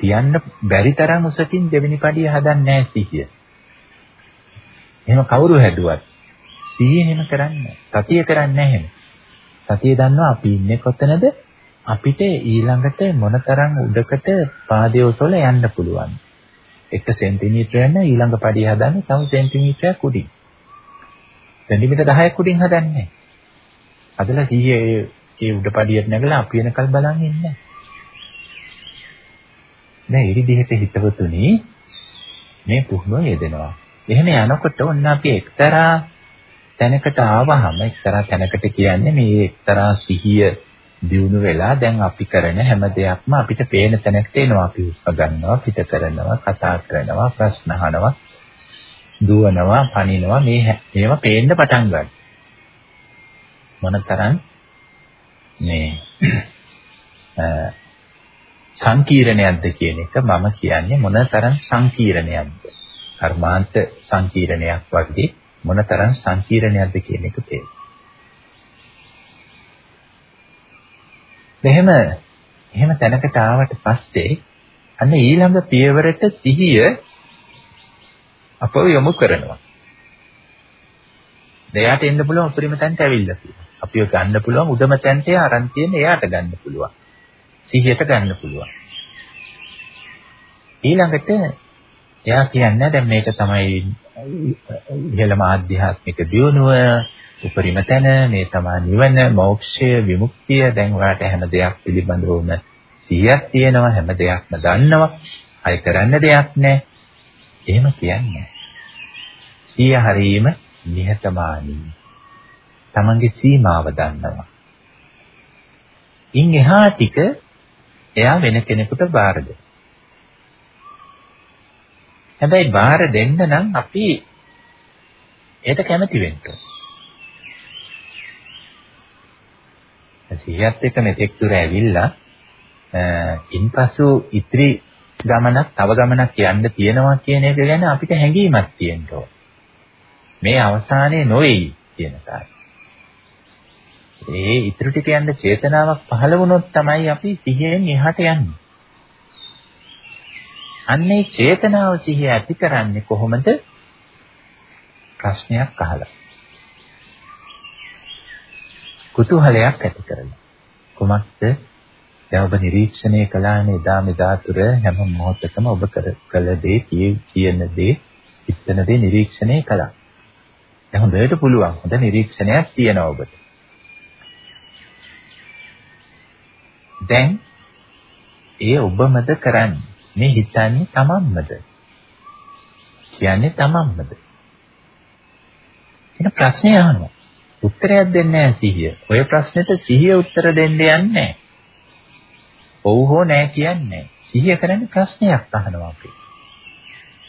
තියන්න බැරි තරම් උසකින් දෙවෙනි පඩිය හදන්නේ නැහැ සිහිය. එහෙම කවුරු හැදුවත් සිහිය එහෙම කරන්නේ සතිය කරන්නේ නැහැ. සතිය දන්නවා අපි ඉන්නේ කොතනද අපිට ඊළඟට මොනතරම් උඩකට පාදයේ ඔසවලා යන්න පුළුවන්. 1 සෙන්ටිමීටර යන ඊළඟ පඩිය හදන්නේ තව සෙන්ටිමීටරයක් උඩින්. සෙන්ටිමීටර 10ක් උඩින් හදන්නේ. හදලා 100 ඒ ඒ උඩපඩියට නැගලා අපි වෙනකල් බලන් ඉන්නේ නෑ ඒ විදිහට හිතවතුනි මේ පුහුණුව යෙදෙනවා. එහෙම යනකොට ඔන්න අපි එක්තරා තැනකට ආවහම එක්තරා තැනකට කියන්නේ මේ එක්තරා සිහිය දියුණු වෙලා දැන් අපි කරන හැම දෙයක්ම අපිට පේන තැනකට එනවා. අපි උස්ම ගන්නවා පිට කරනවා කතා කරනවා ප්‍රශ්න අහනවා දුවනවා පනිනවා. මේ මේවා පේන්න පටන් ගන්නවා. මොනතරම් මේ සංකීර්ණයක්ද කියන එක මම කියන්නේ මොනතරම් සංකීර්ණයක්ද කර්මාන්ත සංකීර්ණයක් වගේ මොනතරම් සංකීර්ණයක්ද කියන එක තේරෙනවා. මෙහෙම එහෙම තැනකට ආවට පස්සේ අන්න ඊළඟ පියවරට සිහිය අපව යොමු කරනවා. එයාට එන්න පුළුවන් උපරිම තැනට ඇවිල්ලා තියෙනවා. අපිව ගන්න පුළුවන් උඩම තැනට අරන් තියෙන එයාට ගන්න පුළුවන්. සිහියට ගන්න පුළුවන්. ඊළඟට එයා කියන්නේ දැන් මේක තමයි ඉහළම ආධ්‍යාත්මික දියුණුව, උපරිම තැන, මේ තමයි නිවන, මෝක්ෂය, විමුක්තිය. දැන් ඔයාලට හැම දෙයක් පිළිබඳවම සිහියක් තියෙනවා, හැම දෙයක්ම දන්නවා. අය කරන්න දෙයක් නැහැ. එහෙම කියන්නේ. සිය හරීම නිහතමානී. තමන්ගේ සීමාව දන්නවා. ඉන් එහා ටික එයා වෙන කෙනෙකුට බාර දෙනවා. හැබැයි බාර දෙන්න නම් අපි ඒකට කැමති වෙන්න ඕනේ. සිහියත් එක්ක මෙතෙක් දුර ඇවිල්ලා ඉන්පසු ඉත්‍රි ගමනක් තව ගමනක් යන්න තියෙනවා කියන එක ගැන අපිට හැඟීමක් තියෙන්න ඕන. මේ අවසානයේ නොවේයි කියන කාරණා. ඒ ඉතුරු ටික යන්න චේතනාවක් පහළ වුණොත් තමයි අපි සිහියෙන් එහාට යන්නේ. අන්නේ චේතනාව සිහිය ඇති කරන්නේ කොහොමද? ප්‍රශ්නයක් අහලා. කුතුහලයක් ඇති කරලා. කුමක්ද? දැන් ඔබ නිරීක්ෂණය කළානේ එදා මෙදා තුර හැම මොහොතකම ඔබ කළ දේ කියන දේ හිතන දේ නිරීක්ෂණය කළා. දැන් හොඳට පුළුවන්. හොඳ නිරීක්ෂණයක් තියෙනවා ඔබට. දැන් ඒ ඔබමද කරන්නේ මේ හිතන්නේ තමන්මද? කියන්නේ තමන්මද? එන ප්‍රශ්නේ අහනවා. උත්තරයක් දෙන්නේ නැහැ සිහිය. ඔය ප්‍රශ්නෙට සිහිය උත්තර දෙන්න යන්නේ නැහැ. ඔව් හෝ නැහැ කියන්නේ සිහිය කරන්නේ ප්‍රශ්නයක් අහනවා අපි.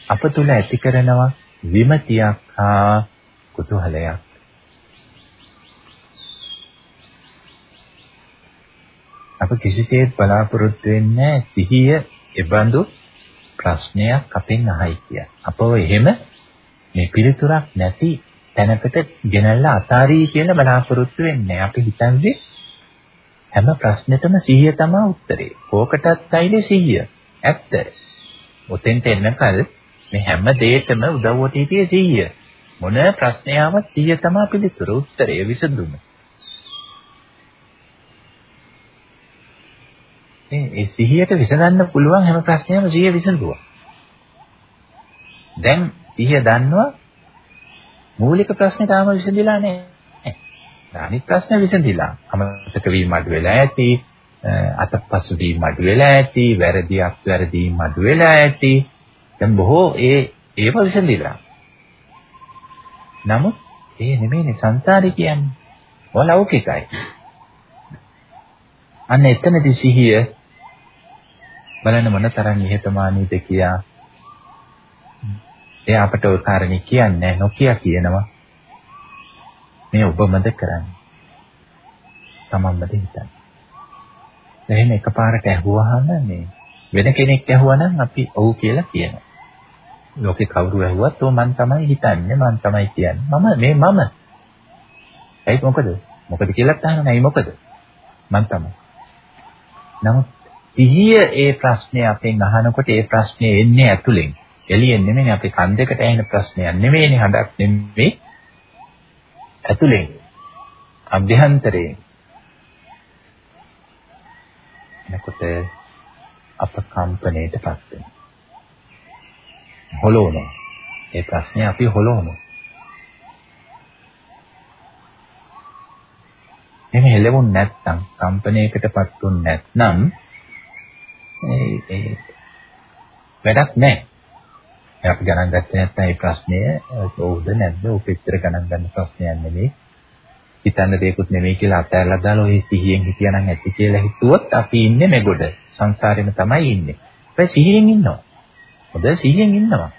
අප තුල ඇති කරනවා විමතියක් හා කුතුහලයක්. අප කිසිසේත් බලාපොරොත්තු වෙන්නේ සිහිය එබඳු ප්‍රශ්නයක් අපෙන් අහයි කිය. අපව එහෙම මේ පිළිතුරක් නැති තැනකට ගෙනල්ලා අතාරී කියලා බලාපොරොත්තු වෙන්නේ. අපි හිතන්නේ හැම ප්‍රශ්නෙටම සිහිය තමයි උත්තරේ. කෝකටත් ඇයිනේ සිහිය. ඇත්ත. ඔතෙන්ට එන්නකල් මේ හැම දෙයකම උදව්වට හිටියේ සිහිය. මොන ප්‍රශ්නයාවත් සිහිය තමයි පිළිතුර උත්තරය විසඳුම. ඒ සිහියට විසඳන්න පුළුවන් හැම ප්‍රශ්නයක්ම සිහිය විසඳුවා. දැන් සිහිය දන්නවා මූලික ප්‍රශ්නේ තාම විසඳිලා නැහැ. අනිත් ප්‍රශ්න විසඳිලා. අමතක වීම අඩු වෙලා ඇති, අතපසු වීම අඩු වෙලා ඇති, වැරදියක් වැරදීම් අඩු වෙලා ඇති. දැන් බොහෝ ඒ ඒව විසඳිලා. නමුත් ඒ නෙමෙයිනේ සංසාරේ කියන්නේ. ඔලෞකිකයි. අන්න එතනදී සිහිය බලන්න මොන තරම් නිහතමානීද කියා. ඒ අපට ඔය කාරණේ කියන්නේ නොකිය කියනවා. මේ ඔබමද කරන්නේ. තමන්මද හිතන්නේ. එහෙනම් එකපාරට ඇහුවාම මේ වෙන කෙනෙක් ඇහුවා නම් අපි ඔව් කියලා කියනවා. ලෝකේ කවුරු ඇහුවත් ඔව් මං තමයි හිතන්නේ මං තමයි කියන්නේ. මම මේ මම. ඒත් මොකද? මොකද කියලා අහනවා නෑ මොකද? මං තමයි. නමුත් සිහිය ඒ ප්‍රශ්නේ අපෙන් අහනකොට ඒ ප්‍රශ්නේ එන්නේ ඇතුලෙන්. එළියෙන් නෙමෙයි අපි කන් දෙකට ඇහෙන ප්‍රශ්නයක් නෙමෙයිනේ හඬක් නෙමෙයි. ඇතුලෙන්. අභ්‍යන්තරයෙන්. එනකොට අප කම්පණයටපත් වෙනවා. හොලවනවා. ඒ ප්‍රශ්නේ අපි හොලවනවා. එහෙම හෙලවුන් නැත්නම් කම්පණයකටපත් වුන් නැත්නම් ඒ වැඩක් නැහැ. අපි ගණන් ගත්තේ නැත්නම් මේ ප්‍රශ්නය ඕද නැද්ද උපෙච්චර ගණන් ගන්න ප්‍රශ්නයක් නෙමෙයි. හිතන්න දෙයක්වත් නෙමෙයි කියලා අතහැරලා දාලා ඔය සිහියෙන් හිටියානම් ඇති කියලා හිතුවොත් අපි ඉන්නේ මෙගොඩ. සංසාරෙම තමයි ඉන්නේ. හැබැයි සිහියෙන් ඉන්නවා. හොඳ සිහියෙන් ඉන්නවා.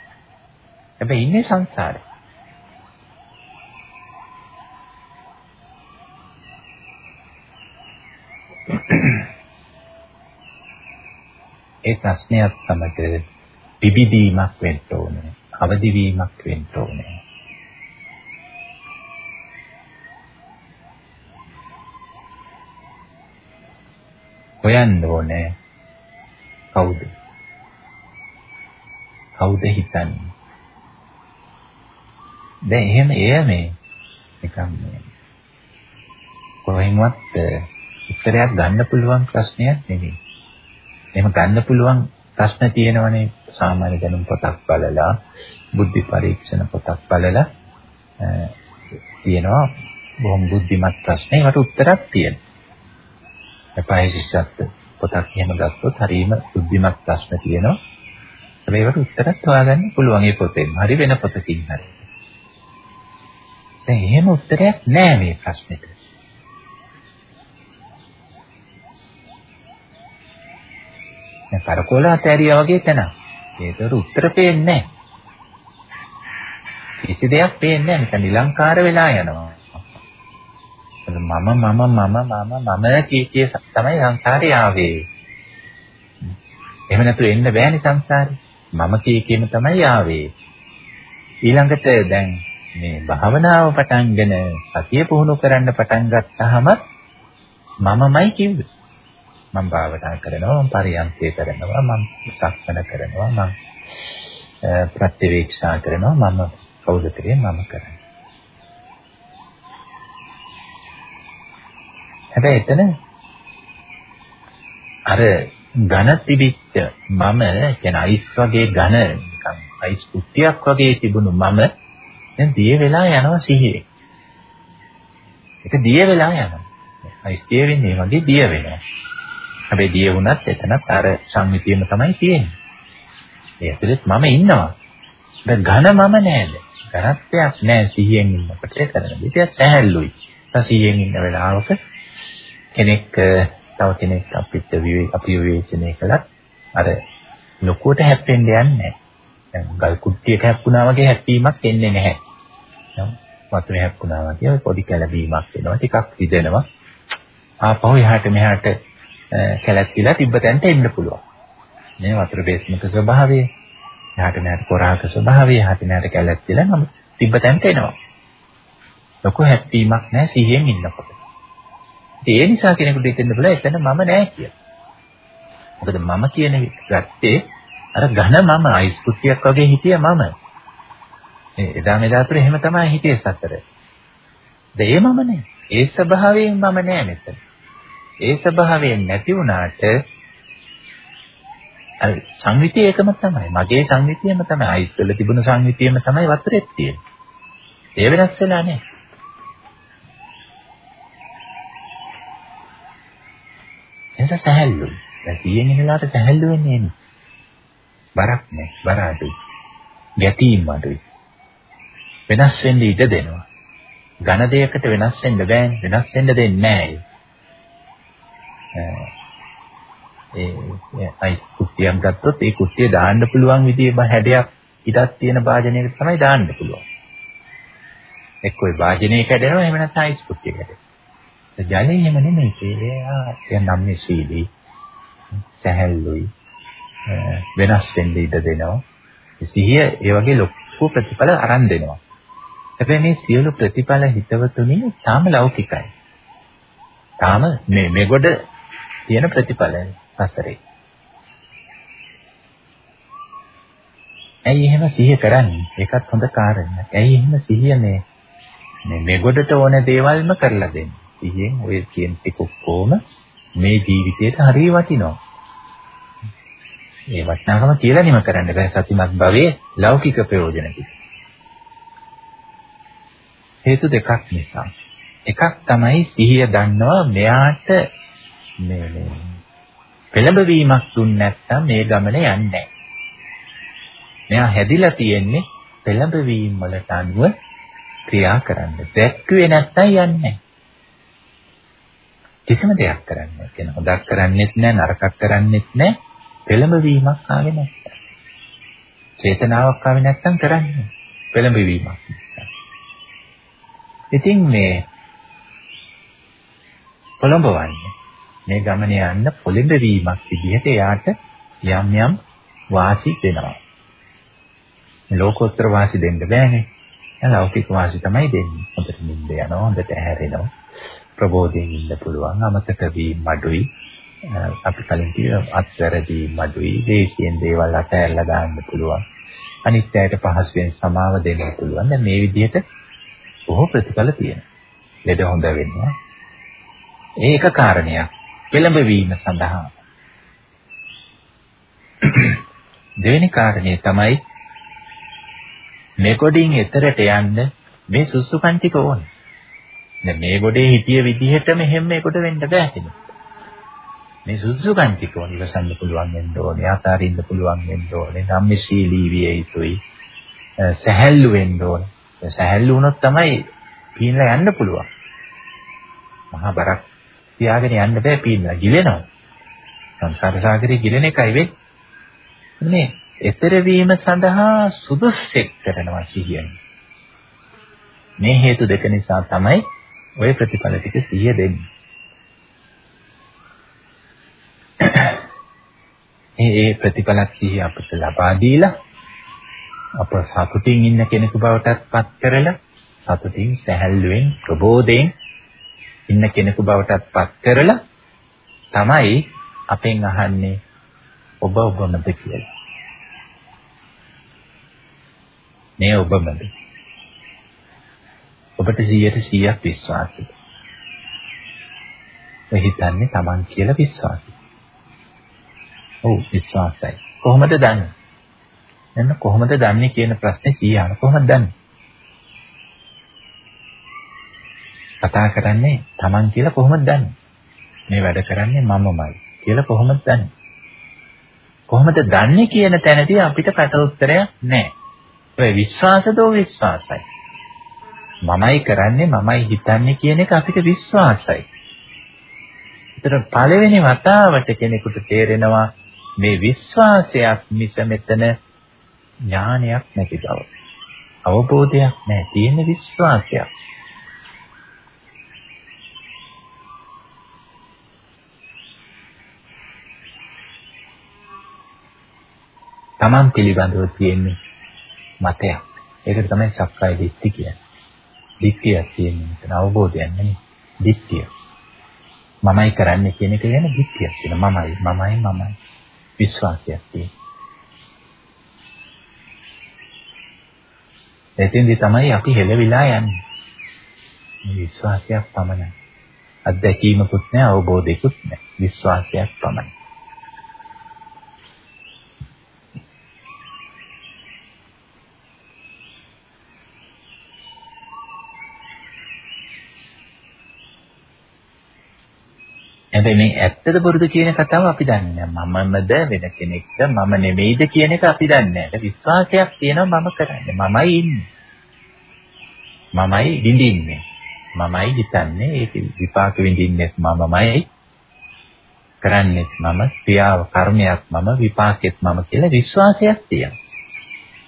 හැබැයි ඉන්නේ සංසාරේ. ඒ ප්‍රශ්නයත් සමග පිබිදීමක් වෙන්න ඕනේ. අවදි වීමක් වෙන්න ඕනේ. හොයන්න ඕනේ කවුද? කවුද හිතන්නේ? දැන් එහෙම එය මේ නිකන් මේ කොහෙන්වත් උත්තරයක් ගන්න පුළුවන් ප්‍රශ්නයක් නෙවෙයි. එහෙම ගන්න පුළුවන් ප්‍රශ්න තියෙනවනේ සාමාන්‍ය දැනුම් පොතක් බලලා බුද්ධි පරීක්ෂණ පොතක් බලලා තියෙනවා බොහොම බුද්ධිමත් ප්‍රශ්න. ඒකට උත්තරක් තියෙනවා. එපායි ශිෂ්‍යත්ව පොතක් එහෙම ගත්තොත් හරීම බුද්ධිමත් ප්‍රශ්න තියෙනවා. හැබැයි ඒකට උත්තරත් හොයාගන්න පුළුවන් ඒ පොතෙන්. හරි වෙන පොතකින් හරි. දැන් එහෙම උත්තරයක් නෑ මේ ප්‍රශ්නෙට. දැන් කරකෝල අතෑරියා වගේ තැන. ඒකට උත්තර පේන්නේ නෑ. කිසි දෙයක් පේන්නේ නෑ. නිකන් නිලංකාර වෙලා යනවා. මම මම මම මම මම කී කිය තමයි සංසාරේ ආවේ. එහෙම නැතු එන්න බෑනේ සංසාරේ. මම කී කියම තමයි ආවේ. ඊළඟට දැන් මේ භාවනාව පටන්ගෙන සතිය පුහුණු කරන්න පටන් ගත්තාම මමමයි කිව්වේ. මම භාවනා කරනවා මම පරියන්කේ කරනවා මම සක්මන කරනවා මම ප්‍රතිවීක්ෂා කරනවා මම කවුද මම කරන්නේ. හැබැයි එතන අර ඝන තිබිච්ච මම කියන අයිස් වගේ ඝන නිකන් අයිස් කුට්ටියක් වගේ තිබුණු මම දැන් දිය වෙලා යනවා සිහියේ. ඒක දිය වෙලා යනවා. අයිස් දිය වෙන්නේ වගේ දිය වෙනවා. හැබැයි දිය වුණත් එතනත් අර සංවිතියම තමයි තියෙන්නේ. ඒ ඇතුළෙත් මම ඉන්නවා. දැන් ඝන මම නෑද? ඝනත්වයක් නෑ සිහියෙන් ඉන්නකොට කරන විදිය සහැල්ලුයි. සිහියෙන් ඉන්න වෙලාවක කෙනෙක් තව කෙනෙක් අපිට අපි විවේචනය කළත් අර ලොකුවට හැප්පෙන්න යන්නේ නැහැ. දැන් ගල් කුට්ටියක හැප්පුණා වගේ හැප්පීමක් එන්නේ නැහැ. වතුර හැප්පුණා වගේ පොඩි කැළඹීමක් එනවා. ටිකක් රිදෙනවා. ආපහු එහාට මෙහාට කැළැත්තිලා තිබ්බතැනට එන්න පුළුවන්. මේ වතුර බේස්මක ස්වභාවය, එහාට මෙහාට කොරාක ස්වභාවය, එහාට මෙහාට කැළැත්තිලා නම් තිබ්බතැනට එනවා. ලොකු හැප්පීමක් නැහැ සිහියෙන් ඉන්නකොට. ඒ නිසා කෙනෙකුට හිතෙන්න පුළුවන් එතන මම නෑ කියලා. මොකද මම කියන ගත්තේ අර ඝන මම අයිස් කුට්ටියක් වගේ හිටිය මම. මේ එදා මෙදා තුර එහෙම තමයි හිටියේ සතර. ඒ මම නෑ. ඒ ස්වභාවයෙන් මම නෑ මෙතන. ඒ ස්වභාවයෙන් නැති වුණාට අර සංවිතිය එකම තමයි. මගේ සංවිතියම තමයි. අයිස් වල තිබුණු සංවිතියම තමයි වතුරෙත් තියෙන්නේ. ඒ වෙනස් වෙලා නෑ. එතන සැහැල්ලුයි. දැන් 100න් ඉන්නලාට සැහැල්ලු වෙන්නේ නේ. බරක් නෑ. බර අඩුයි. ගැටීම් අඩුයි. වෙනස් වෙන්න ඉඩ දෙනවා. ඝන දෙයකට වෙනස් වෙන්න බෑනේ. වෙනස් වෙන්න දෙන්නේ නෑ. ඒ අයිස් කුට්ටියක් ගත්තොත් ඒ කුට්ටිය දාන්න පුළුවන් විදිහේ හැඩයක් ඉඩක් තියෙන භාජනයකට තමයි දාන්න පුළුවන්. එක්කෝ ඒ භාජනය කැඩෙනවා එහෙම නැත්නම් අයිස් කුට්ටිය කැඩෙනවා. ජලය එහෙම නෙමෙයි කියලා කියන ධම්මේ සීලී සැහැල්ලුයි වෙනස් වෙන්න ඉඩ දෙනවා. සිහිය ඒ වගේ ලොකු ප්‍රතිඵල අරන් දෙනවා. හැබැයි මේ සියලු ප්‍රතිඵල හිතවතුනි තාම ලෞකිකයි. තාම මේ මෙගොඩ තියෙන ප්‍රතිඵල සසරේ. ඇයි එහෙම සිහිය කරන්නේ? ඒකත් හොඳ කාරණයක්. ඇයි එහෙම සිහිය මේ මේ මෙගොඩට ඕන දේවල්ම කරලා දෙන්නේ? සිහියෙන් ඔය කියන ටික ඔක්කොම මේ ජීවිතේට හරිය වටිනවා. මේ වටිනාකම කියලා නිම කරන්න බෑ සතිමත් භවයේ ලෞකික ප්‍රයෝජන ටික. හේතු දෙකක් නිසා. එකක් තමයි සිහිය දන්නවා මෙයාට මේ මේ පෙළඹවීමක් දුන්නේ නැත්නම් මේ ගමන යන්නේ නැහැ. මෙයා හැදිලා තියෙන්නේ පෙළඹවීම වලට අනුව ක්‍රියා කරන්න. දැක්කුවේ නැත්නම් යන්නේ නැහැ. කිසිම දෙයක් කරන්නේ නැහැ. කියන හොදක් කරන්නේත් නැහැ, නරකක් කරන්නේත් නැහැ. පෙළඹවීමක් ආවේ නැහැ. චේතනාවක් ආවේ නැත්නම් කරන්නේ පෙළඹවීමක්. ඉතින් මේ පොළඹවන්නේ මේ ගමනේ යන්න පොළඹවීමක් විදිහට එයාට යම් යම් වාසි දෙනවා. ලෝකෝත්තර වාසි දෙන්න බෑනේ. ලෞකික වාසි තමයි දෙන්නේ. හොඳට නිින්ද යනවා, හොඳට ඇහැරෙනවා. ප්‍රබෝධයෙන් ඉන්න පුළුවන් අමතක වීම අඩුයි අපි කලින් කිව්ව අත්වැරදි මඩුයි දේශයෙන් දේවල් අතහැරලා දාන්න පුළුවන් අනිත් අයට පහසුවෙන් සමාව දෙන්න පුළුවන්. දැන් මේ විදිහට බොහෝ ප්‍රතිඵල තියෙනවා. ලෙඩ හොඳ වෙනවා. ඒක කාරණයක්. පෙළඹවීම සඳහා. දෙවෙනි කාරණේ තමයි මේ කොටින් එතරට යන්න මේ සුසුකන් ටික ඕනේ. දැන් මේ ගොඩේ හිටිය විදිහටම හැම එකට වෙන්න බෑ කෙනෙක්. මේ සුසුකන් ටික ඕනේ ඉවසන්න පුළුවන් වෙන්න ඕනේ, ආතරින්න පුළුවන් වෙන්න ඕනේ, ධම්මශීලී විය යුතුයි. සැහැල්ලු වෙන්න ඕනේ. සැහැල්ලු වුණොත් තමයි පීනලා යන්න පුළුවන්. මහා බරක් තියාගෙන යන්න බෑ පීනලා ගිලෙනවා. සංසාර සාගරේ ගිලෙන එකයි වෙන්නේ. මේ එතර වීම සඳහා සුදුස්සෙක් කරනවා සිහියෙන්. මේ හේතු දෙක නිසා තමයි ওই ප්‍රතිඵල ටික සිහිය දෙන්නේ. ඒ ඒ ප්‍රතිඵලක් සිහිය අපිට ලබා දීලා අප සතුටින් ඉන්න කෙනෙකු බවටත් පත් කරලා සතුටින් සැහැල්ලුවෙන් ප්‍රබෝධයෙන් ඉන්න කෙනෙකු බවටත් පත් කරලා තමයි අපෙන් අහන්නේ ඔබ ඔබමද කියලා. මේ ඔබමද? ඔබට 100ට 100ක් විශ්වාසයි. ඔය හිතන්නේ Taman කියලා විශ්වාසයි. ඔව් විශ්වාසයි. කොහොමද දන්නේ? එන්න කොහොමද දන්නේ කියන ප්‍රශ්නේ 100 කොහොමද දන්නේ? කතා කරන්නේ Taman කියලා කොහොමද දන්නේ? මේ වැඩ කරන්නේ මමමයි කියලා කොහොමද දන්නේ? කොහොමද දන්නේ කියන තැනදී අපිට කට උත්තරයක් නැහැ. ඔය විශ්වාසදෝ විශ්වාසයි. මමයි කරන්නේ මමයි හිතන්නේ කියන එක අපිට විශ්වාසයි. ඒතර පළවෙනි වතාවට කෙනෙකුට තේරෙනවා මේ විශ්වාසයක් මිස මෙතන ඥානයක් නැති බව. අවබෝධයක් නැහැ තියෙන විශ්වාසයක්. Taman පිළිබඳව තියෙන්නේ මතයක්. ඒකට තමයි සක්කාය දිට්ඨිය කියන්නේ. දිට්ඨියක් කියන්නේ මෙතන අවබෝධයක් නෙමෙයි. දිට්ඨිය. මමයි කරන්නේ කියන එක ගැන දිට්ඨියක් කියන මමයි මමයි මමයි විශ්වාසයක් තියෙනවා. එතෙන්දි තමයි අපි හෙලවිලා යන්නේ. මේ විශ්වාසයක් පමණයි. අත්දැකීමකුත් නැහැ අවබෝධයකුත් නැහැ. විශ්වාසයක් පමණයි. හැබැයි මේ ඇත්තද බොරුද කියන කතාව අපි දන්නේ නැහැ. මමමද වෙන කෙනෙක්ද මම නෙමෙයිද කියන එක අපි දන්නේ නැහැ. විශ්වාසයක් තියෙනවා මම කරන්නේ. මමයි ඉන්නේ. මමයි විඳින්නේ. මමයි හිතන්නේ ඒක විපාක විඳින්නේ මමමයි. කරන්නේ මම ක්‍රියාව කර්මයක් මම විපාකෙත් මම කියලා විශ්වාසයක් තියෙනවා.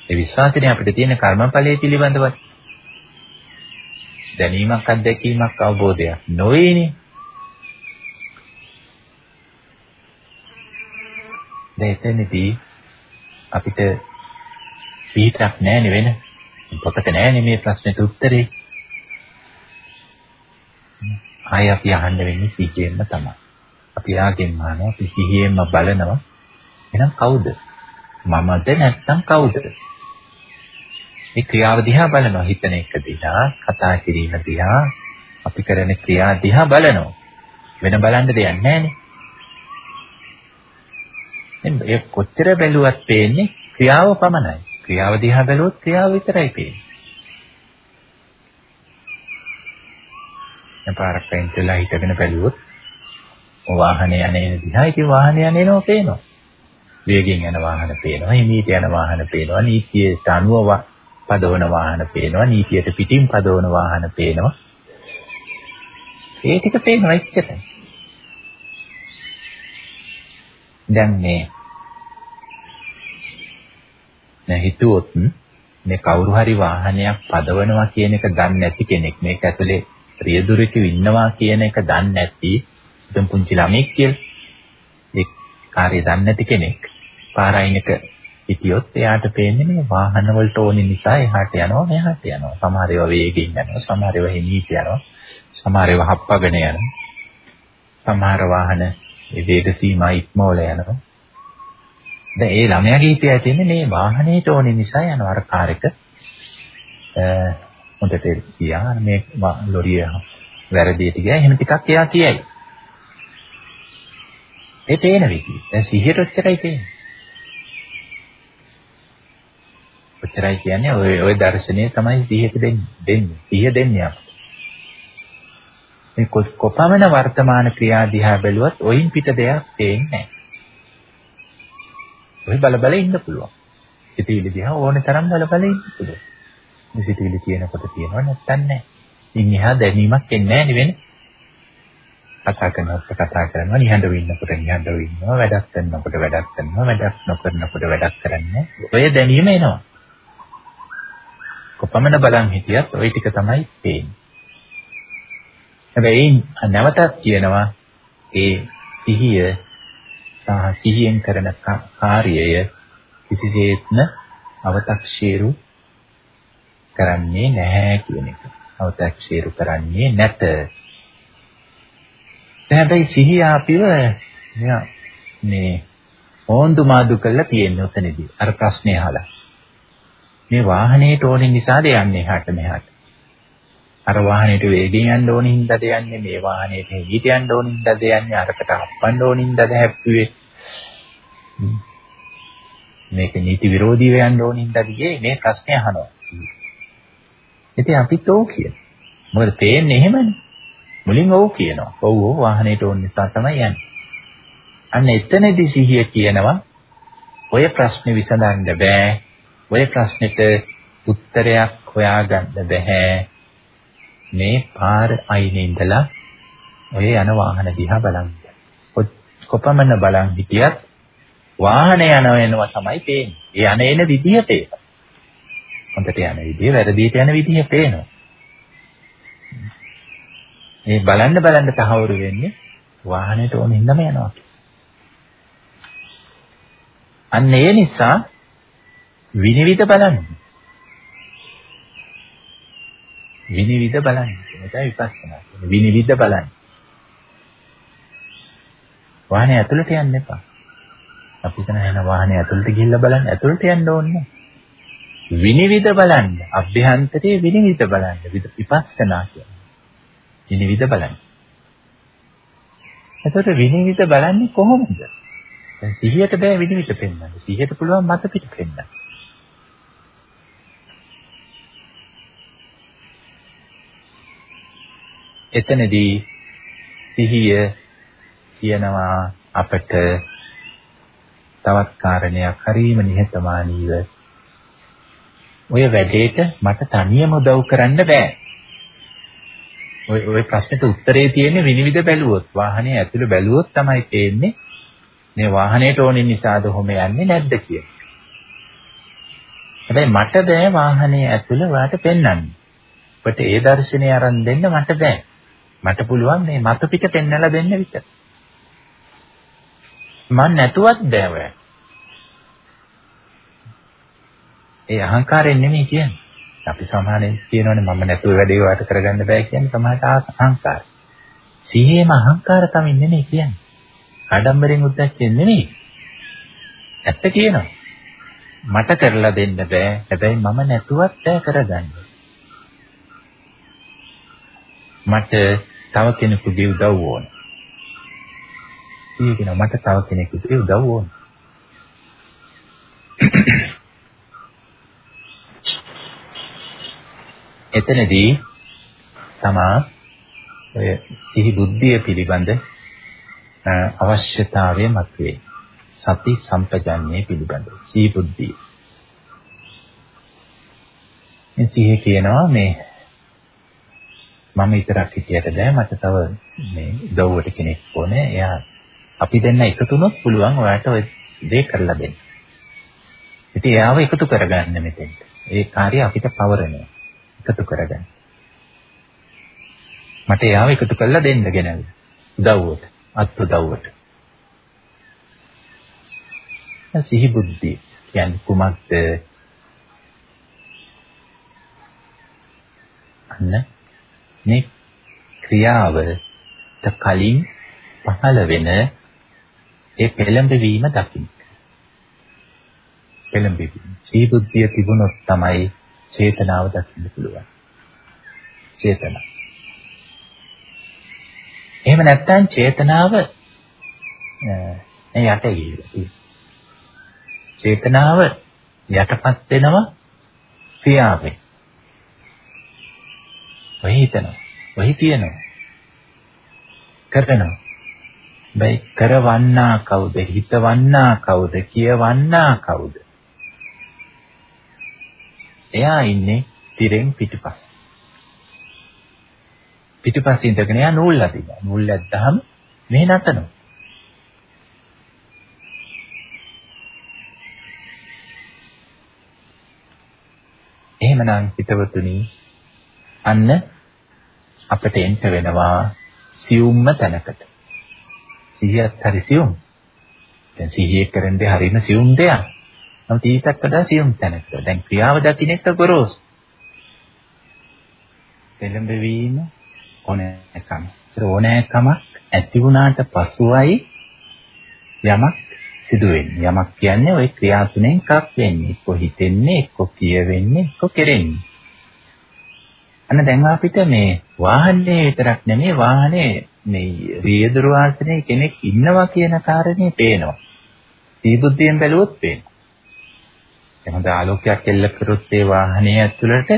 ඒ විශ්වාසයෙන් අපිට තියෙන කර්මඵලයේ පිළිබඳව දැනීමක් අත්දැකීමක් අවබෝධයක් නොවේනේ. දැන් එතනදී අපිට පිටක් නැහැ වෙන පොතක නැහැ මේ ප්‍රශ්නෙට උත්තරේ. ආය අපි අහන්න වෙන්නේ සිහියෙන්ම තමයි. අපි ආගෙන් අහනවා අපි සිහියෙන්ම බලනවා. එහෙනම් කවුද? මමද නැත්නම් කවුද? මේ ක්‍රියාව දිහා බලනවා හිතන එක දිහා, කතා කිරීම දිහා, අපි කරන ක්‍රියා දිහා බලනවා. වෙන බලන්න දෙයක් නැහැ නේ. ඒ කොච්චර බැලුවත් පේන්නේ ක්‍රියාව පමණයි. ක්‍රියාව දිහා බැලුවොත් ක්‍රියාව විතරයි පේන්නේ. එපාරක් පෙන්ටලා හිටගෙන බැලුවොත් වාහනේ යන්නේ දිහා ඉතින් වාහනේ යන්නේනෝ පේනවා. වේගෙන් යන වාහන පේනවා, හිමීට යන වාහන පේනවා, නීතියට අනුව පදවන වාහන පේනවා, නීතියට පිටින් පදවන වාහන පේනවා. ඒ ටික පේනවා එච්චරයි. දැන් මේ දැන් හිතුවොත් මේ කවුරු හරි වාහනයක් පදවනවා කියන එක දන්නේ නැති කෙනෙක් මේක ඇතුලේ රියදුරක ඉන්නවා කියන එක දන්නේ නැති දැන් පුංචි ළමෙක් කියලා. ඒ කාර්යය දන්නේ නැති කෙනෙක් පාරයිනක හිටියොත් එයාට පේන්නේ මේ වාහන වලට ඕනි නිසා එහාට යනවා මෙහාට යනවා. සමහර ඒවා වේගෙන් යනවා සමහර ඒවා හිමීට යනවා සමහර ඒවා හප්පගෙන යනවා. සමහර වාහන ඒ වේග සීමා ඉක්මවල යනවා. දැන් ඒ ළමයාගේ හිතේ තියෙන්නේ මේ වාහනේට ඕනේ නිසා යන අර කාර් එක හොඳට ගියා මේ ලොරිය වැරදියට ගියා එහෙම ටිකක් එයා කියයි. ඒ පේන විදිහ. දැන් සිහියට ඔච්චරයි පේන්නේ. ඔච්චරයි කියන්නේ ඔය ඔය දර්ශනය තමයි සිහියට දෙන්නේ. දෙන්නේ. සිහිය දෙන්නේ අපට. මේ කොපමණ වර්තමාන ක්‍රියා දිහා බැලුවත් ඔයින් පිට දෙයක් පේන්නේ නැහැ. ඔය බල බල ඉන්න පුළුවන්. සිතීලි දිහා ඕනේ තරම් බල බල ඉන්න පුළුවන්. මේ සිතීලි තියෙනකොට තියෙනව නැත්තම් නැහැ. ඉන් එහා දැනීමක් එන්නේ නැහැ නෙවෙයි. කතා කරනකොට කතා කරනවා නිහඬව ඉන්නකොට නිහඬව ඉන්නවා වැඩක් කරනකොට වැඩක් කරනවා වැඩක් නොකරනකොට වැඩක් කරන්නේ ඔය දැනීම එනවා කොපමණ බලන් හිටියත් ওই ටික තමයි පේන්නේ හැබැයි නැවතත් කියනවා ඒ සිහිය සහ සිහියෙන් කරන කාර්යය කිසිසේත්ම අව탁ෂීරු කරන්නේ නැහැ කියන එක. අව탁ෂීරු කරන්නේ නැත. හැබැයි සිහිය අපිව මේ ඕන්දු මාදු කරලා තියෙන උතනදී අර ප්‍රශ්නේ අහලා. මේ වාහනේට ඕනේ නිසාද යන්නේ එහාට මෙහාට. අර වාහනේට වේගෙන් යන්න ඕන හින්දාද යන්නේ මේ වාහනේට හෙගිට යන්න ඕන හින්දාද යන්නේ අරකට අප්පන්න ඕන හින්දාද හැප්පුවේ? මේක නීති විරෝධීව යන්න ඕන හින්දාද ගියේ? මේ ප්‍රශ්නේ අහනවා. ඉතින් අපිත් ඕක කියන මොකද තේන්නේ එහෙමනේ. මුලින් ඔව් කියනවා. ඔව් ඔව් වාහනේට ඕන නිසා තමයි යන්නේ. අන්න එතනදී සිහිය කියනවා. ඔය ප්‍රශ්නේ විසඳන්න බෑ. ඔය ප්‍රශ්නෙට උත්තරයක් හොයාගන්න බෑ. මේ පාර අයිනේ ඉඳලා ඔය යන වාහන දිහා බලන්න. කොපමණ බලන් හිටියත් වාහනේ යන වෙනවා තමයි පේන්නේ. ඒ යන එන විදිය පේනවා. හොඳට යන විදිය, වැරදියට යන විදිය පේනවා. මේ බලන්න බලන්න තහවුරු වෙන්නේ වාහනේට ඕන හින්දාම යනවා. අන්න ඒ නිසා විනිවිද බලන්න. විනිවිද බලන්න. මේකයි විපස්සනා. විනිවිද බලන්න. වාහනේ ඇතුළට යන්න එපා. අපි කරන යන වාහනේ ඇතුළට ගිහිල්ලා බලන්න ඇතුළට යන්න ඕනේ. විනිවිද බලන්න. අභ්‍යන්තරයේ විනිවිද බලන්න. විපස්සනා කියන්නේ. විනිවිද බලන්න. එතකොට විනිවිද බලන්නේ කොහොමද? දැන් සිහියට බෑ විනිවිද පෙන්වන්න. සිහියට පුළුවන් මත පිට පෙන්වන්න. එතනදී සිහිය කියනවා අපට තවත් කාරණයක් හරීම නිහතමානීව ඔය වැඩේට මට තනියම උදව් කරන්න බෑ. ඔය ඔය ප්‍රශ්නෙට උත්තරේ තියෙන්නේ විනිවිද බැලුවොත් වාහනේ ඇතුළේ බැලුවොත් තමයි තේන්නේ මේ වාහනේට ඕනේ නිසාද කොහොම යන්නේ නැද්ද කියලා. හැබැයි මට බෑ වාහනේ ඇතුළේ වාට පෙන්වන්න. ඔබට ඒ දර්ශනය අරන් දෙන්න මට බෑ. මට පුළුවන් මේ මතු පිට පෙන්නලා දෙන්න විතර. මන් නැතුවත් බෑ ඔය. ඒ අහංකාරයෙන් නෙමෙයි කියන්නේ. අපි සමානෙන් කියනවනේ මම නැතුව වැඩේ වාට කරගන්න බෑ කියන්නේ සමාහට අහංකාර. සිහියේම අහංකාර තමයි නෙමෙයි කියන්නේ. ආඩම්බරෙන් උද්දච්චයෙන් නෙමෙයි. ඇත්ත කියනවා. මට කරලා දෙන්න බෑ. හැබැයි මම නැතුවත් බෑ කරගන්න. මට තව කෙනෙකුගේ උදව් ඕන. ඊගෙන මට තව කෙනෙකුගේ උදව් ඕන. එතනදී තමා ඔය සිහි බුද්ධිය පිළිබඳ අවශ්‍යතාවය මතුවේ. සති සම්පජන්ණය පිළිබඳ සිහි බුද්ධිය. මේ සිහි කියනවා මේ මම විතරක් හිටියට බෑ මට තව මේ උදව්වට කෙනෙක් ඕනේ. එයා අපි දෙන්න එකතු වුණොත් පුළුවන් ඔයාලට ওই දේ කරලා දෙන්න. ඉතින් එයාව එකතු කරගන්න මෙතෙන්ට. ඒ කාර්යය අපිට පවරනවා. එකතු කරගන්න. මට එයාව එකතු කරලා දෙන්න ගෙනල්ල. උදව්වට, අත් උදව්වට. සිහි බුද්ධි කියන්නේ කුමක්ද? අන්න මේ ක්‍රියාවට කලින් පහළ වෙන ඒ පෙළඹවීම දකින්න. පෙළඹෙවීම. සීබුද්ධිය තිබුණොත් තමයි චේතනාව දකින්න පුළුවන්. චේතනාව. එහෙම නැත්නම් චේතනාව යට ගිහිල්ලා චේතනාව යටපත් වෙනවා ක්‍රියාවෙන්. ඔහි හිතනවා. ඔහි කියනවා. කරනවා. බයි කරවන්නා කවුද? හිතවන්නා කවුද? කියවන්නා කවුද? එයා ඉන්නේ තිරෙන් පිටිපස්ස. පිටිපස්සේ ඉඳගෙන යා නූල් අදිනවා. නූල් ඇද්දාම මෙහෙ නටනවා. එහෙමනම් හිතවතුනි අන්න අපට එන්ට වෙනවා සියුම්ම තැනකට. සිහියත් හරි සියුම්. දැන් සිහිය කරන්නේ හරිම සියුම් දෙයක්. නමුත් ඊටත් වඩා සියුම් තැනකට. දැන් ක්‍රියාව දකින්න එක ගොරෝසු. පෙළඹවීම ඕනෑකම. ඒ ඕනෑකම ඇති වුණාට පසුයි යමක් සිදු වෙන්නේ. යමක් කියන්නේ ওই ක්‍රියා තුනෙන් එකක් වෙන්නේ. එක්ක හිතෙන්නේ, එක්ක කියවෙන්නේ, එක්ක කෙරෙන්නේ. අන්න දැන් අපිට මේ වාහනේ විතරක් නෙමෙයි වාහනේ මේ රියදුරු ආසනයේ කෙනෙක් ඉන්නවා කියන කාරණේ පේනවා. සීබුද්ධියෙන් බැලුවොත් පේනවා. එහෙනම් ආලෝකයක් එල්ල කරොත් ඒ වාහනේ ඇතුළට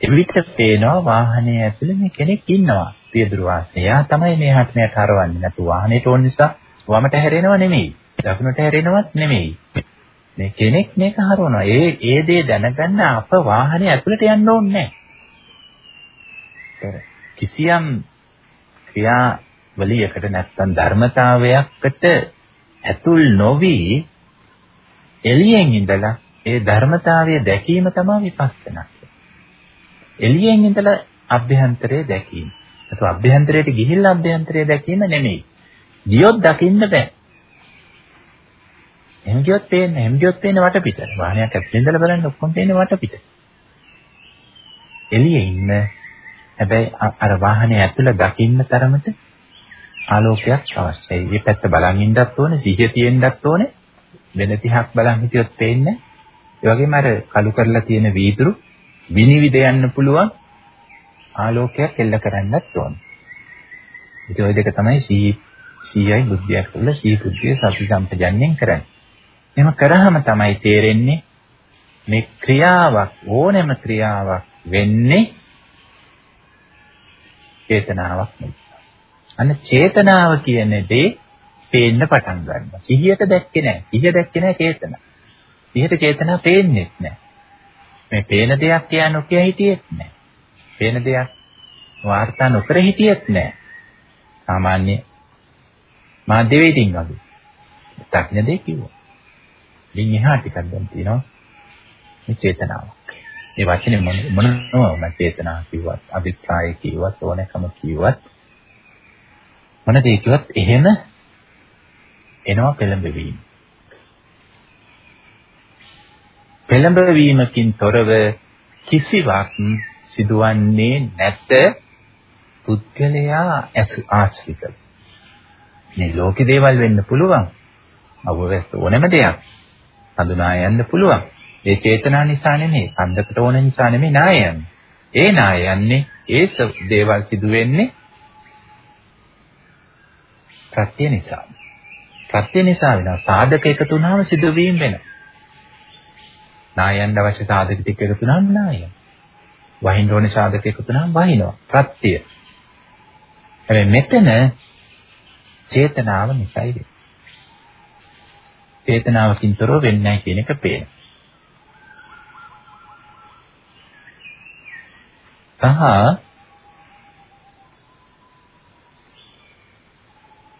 එවිට පේනවා වාහනේ ඇතුළේ මේ කෙනෙක් ඉන්නවා. රියදුරු ආසනය. යා තමයි මෙහාට මෙහාට හරවන්නේ. නැතු වාහනේට ඕන නිසා වමට හැරෙනව නෙමෙයි. දකුණට හැරෙනවත් නෙමෙයි. මේ කෙනෙක් මේක හරවනවා. ඒ ඒ දේ දැනගන්න අප වාහනේ ඇතුළට යන්න ඕනේ නැහැ. කිසියම් ක්‍රියාවලියකට නැත්තම් ධර්මතාවයකට ඇතුල් නොවි එළියෙන් ඉඳලා ඒ ධර්මතාවය දැකීම තමයි විපස්සනා. එළියෙන් ඉඳලා අභ්‍යන්තරය දැකීම. ඒක අභ්‍යන්තරයට ගිහිල්ලා අභ්‍යන්තරය දැකීම නෙමෙයි. ගියොත් දකින්න බෑ. එහෙම ගියොත් පේන්නේ, එහෙම ගියොත් පේන්නේ වටපිට. වාහනයක් ඇතුලේ ඉඳලා බලන්න ඔක්කොම පේන්නේ වටපිට. එළියේ ඉන්න හැබැයි අර වාහනේ ඇතුළ දකින්න තරමට ආලෝකයක් අවශ්‍යයි. මේ පැත්ත බලන් ඉන්නත් ඕනේ, සිහිය තියෙන්නත් ඕනේ. වෙන තිහක් බලන් හිටියොත් පේන්නේ. ඒ වගේම අර කළු කරලා තියෙන වීදුරු විනිවිද යන්න පුළුවන් ආලෝකයක් එල්ල කරන්නත් ඕනේ. ඒ ඔය දෙක තමයි සී සීයයි බුද්ධියක් වල සී බුද්ධිය සති සම්පජන්යෙන් කරන්නේ. එහෙම කරාම තමයි තේරෙන්නේ මේ ක්‍රියාවක් ඕනෑම ක්‍රියාවක් වෙන්නේ චේතනාවක් නෙවෙයි. අන්න චේතනාව කියන දේ පේන්න පටන් ගන්නවා. සිහියට දැක්කේ නැහැ. සිහිය දැක්කේ නැහැ චේතන. සිහියට චේතනා පේන්නේ නැහැ. මේ පේන දෙයක් කියා නොකිය හිටියෙත් නැහැ. පේන දෙයක් වාර්තා නොකර හිටියෙත් නැහැ. සාමාන්‍ය මාධ්‍යවේදීන් වගේ. තක්න දෙය කිව්වා. ඉතින් එහා ටිකක් දැන් තියෙනවා මේ චේතනාවක්. මේ වචනේ මොන මොනවා චේතනා කිව්වත් අභිප්‍රාය කිව්වත් ඕනකම කිව්වත් මොන දේ කිව්වත් එහෙම එනවා පෙළඹවීම. පෙළඹවීමකින් තොරව කිසිවක් සිදුවන්නේ නැත පුද්ගලයා ආශ්‍රිත. මේ ලෝකේ දේවල් වෙන්න පුළුවන්. අවවැස්ස ඕනෑම දෙයක් හඳුනා යන්න පුළුවන්. ඒ චේතනා නිසා නෙමෙයි, කන්දකට ඕන නිසා නෙමෙයි නාය යන්නේ. ඒ නාය යන්නේ ඒ දේවල් සිදු වෙන්නේ ප්‍රත්‍ය නිසා. ප්‍රත්‍ය නිසා වෙනවා. සාධක එකතු වුණාම සිදුවීම වෙනවා. නායයන් අවශ්‍ය සාධක ටික එකතු වුණාම නාය. වහින්න ඕනේ සාධක එකතු වුණාම වහිනවා. ප්‍රත්‍ය. හැබැයි මෙතන චේතනාව නිසායි වෙන්නේ. චේතනාවකින් තොරව වෙන්නේ නැහැ කියන එක පේනවා. සහ